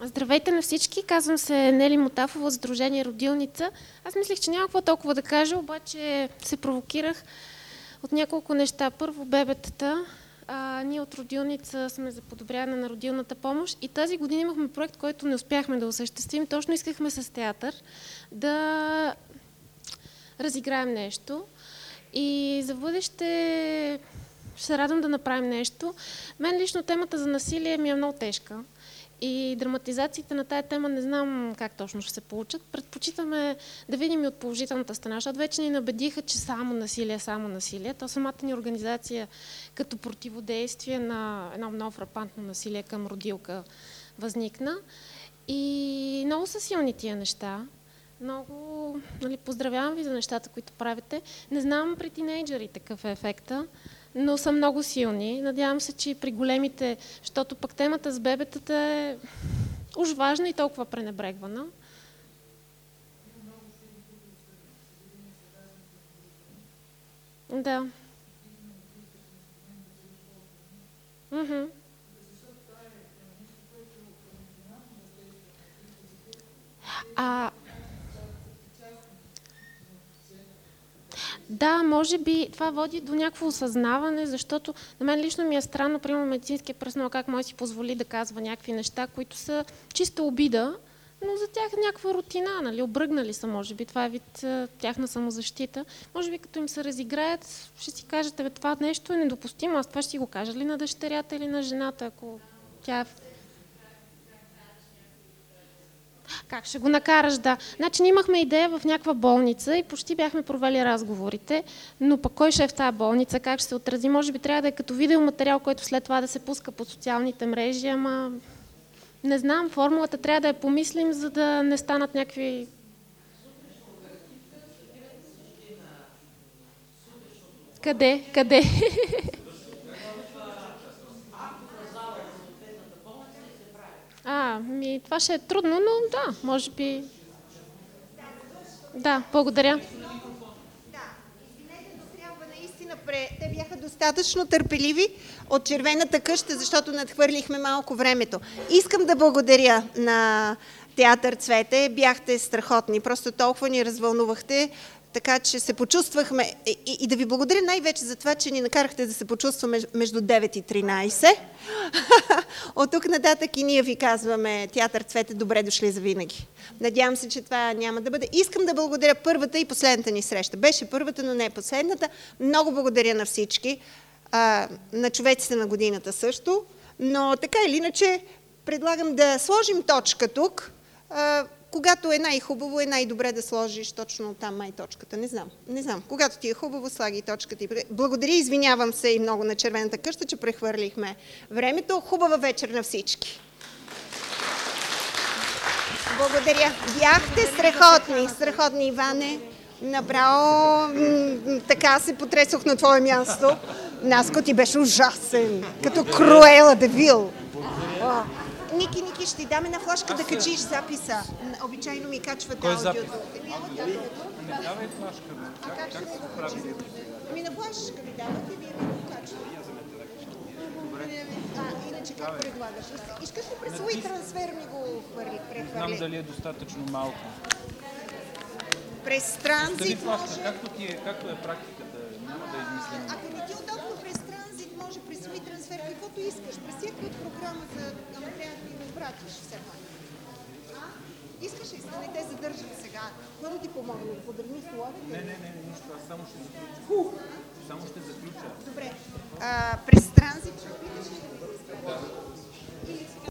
Здравейте на всички, казвам се Нели Мотафова от Сдружение Родилница. Аз мислех, че няма какво толкова да кажа, обаче се провокирах от няколко неща. Първо, бебетата. А, ние от Родилница сме за подобряване на родилната помощ и тази година имахме проект, който не успяхме да осъществим. Точно искахме с театър да разиграем нещо и за бъдеще ще се радвам да направим нещо. Мен лично темата за насилие ми е много тежка. И драматизациите на тая тема не знам как точно ще се получат. Предпочитаме да видим и от положителната страна, защото вече ни набедиха, че само насилие, само насилие. То самата ни организация като противодействие на едно много фрапантно насилие към родилка възникна. И много са силни тия неща. Много нали, поздравявам ви за нещата, които правите. Не знам при тинейджерите какъв е ефекта, но са много силни. Надявам се, че и при големите, защото пък темата с бебетата е уж важна и толкова пренебрегвана. Да. Мгм. А, Да, може би това води до някакво осъзнаване, защото на мен лично ми е странно, примерно медицинския персонал, как може си позволи да казва някакви неща, които са чиста обида, но за тях е някаква рутина, нали? Обръгнали са, може би. Това е вид тяхна самозащита. Може би като им се разиграят, ще си кажете, това нещо е недопустимо. Аз това ще си го кажа ли на дъщерята или на жената, ако тя е в Как ще го накараш, да. Значи имахме идея в някаква болница и почти бяхме провели разговорите, но пък кой ще е в тази болница, как ще се отрази, може би трябва да е като видеоматериал, който след това да се пуска по социалните мрежи, ама не знам, формулата трябва да я помислим, за да не станат някакви... Къде? Къде? А, ми, това ще е трудно, но да, може би. Да, благодаря. пре... те бяха достатъчно търпеливи от червената къща, защото надхвърлихме малко времето. Искам да благодаря на Театър Цвете. Бяхте страхотни. Просто толкова ни развълнувахте. Така че се почувствахме и, и, да ви благодаря най-вече за това, че ни накарахте да се почувстваме между 9 и 13. От тук нататък и ние ви казваме Театър Цвете, добре дошли за винаги. Надявам се, че това няма да бъде. Искам да благодаря първата и последната ни среща. Беше първата, но не последната. Много благодаря на всички. А, на човеците на годината също. Но така или иначе, предлагам да сложим точка тук А, когато е най-хубаво, е най-добре да сложиш точно там май точката. Не знам. Не знам. Когато ти е хубаво, слагай точката. Благодаря, извинявам се и много на червената къща, че прехвърлихме времето. Хубава вечер на всички. Благодаря. Бяхте страхотни, страхотни, Иване. Направо така се потресох на твое място. Наско ти беше ужасен, като Круела Девил. О, Ники, Ники, ще ти дам една флашка да качиш записа. Обичайно ми качват Кой аудиото. Еми, ела дядовето. Не давай флашка. А как ще го прави? Ами на флашка ви дават и вие ми го качвате. Ви. А, иначе как предлагаш? Иска- Искаш ли през свой трансфер ми го хвърли, Знам прехвърли? дали е достатъчно малко. През транзит може... както, ти е, както е практиката. Няма да измислим. Ако не ти е удобно през транзит, може през свой трансфер, каквото искаш. През всякаква програма за... Ама трябва да го пратиш все пак. Искаш ли? Да не те задържат сега. Какво да ти помогна? Да подърми словите? Не, не, не, нищо. Аз само ще заключа. Само ще заключа. Добре. А, през транзит ще опиташ ли да ми се справиш? Или сега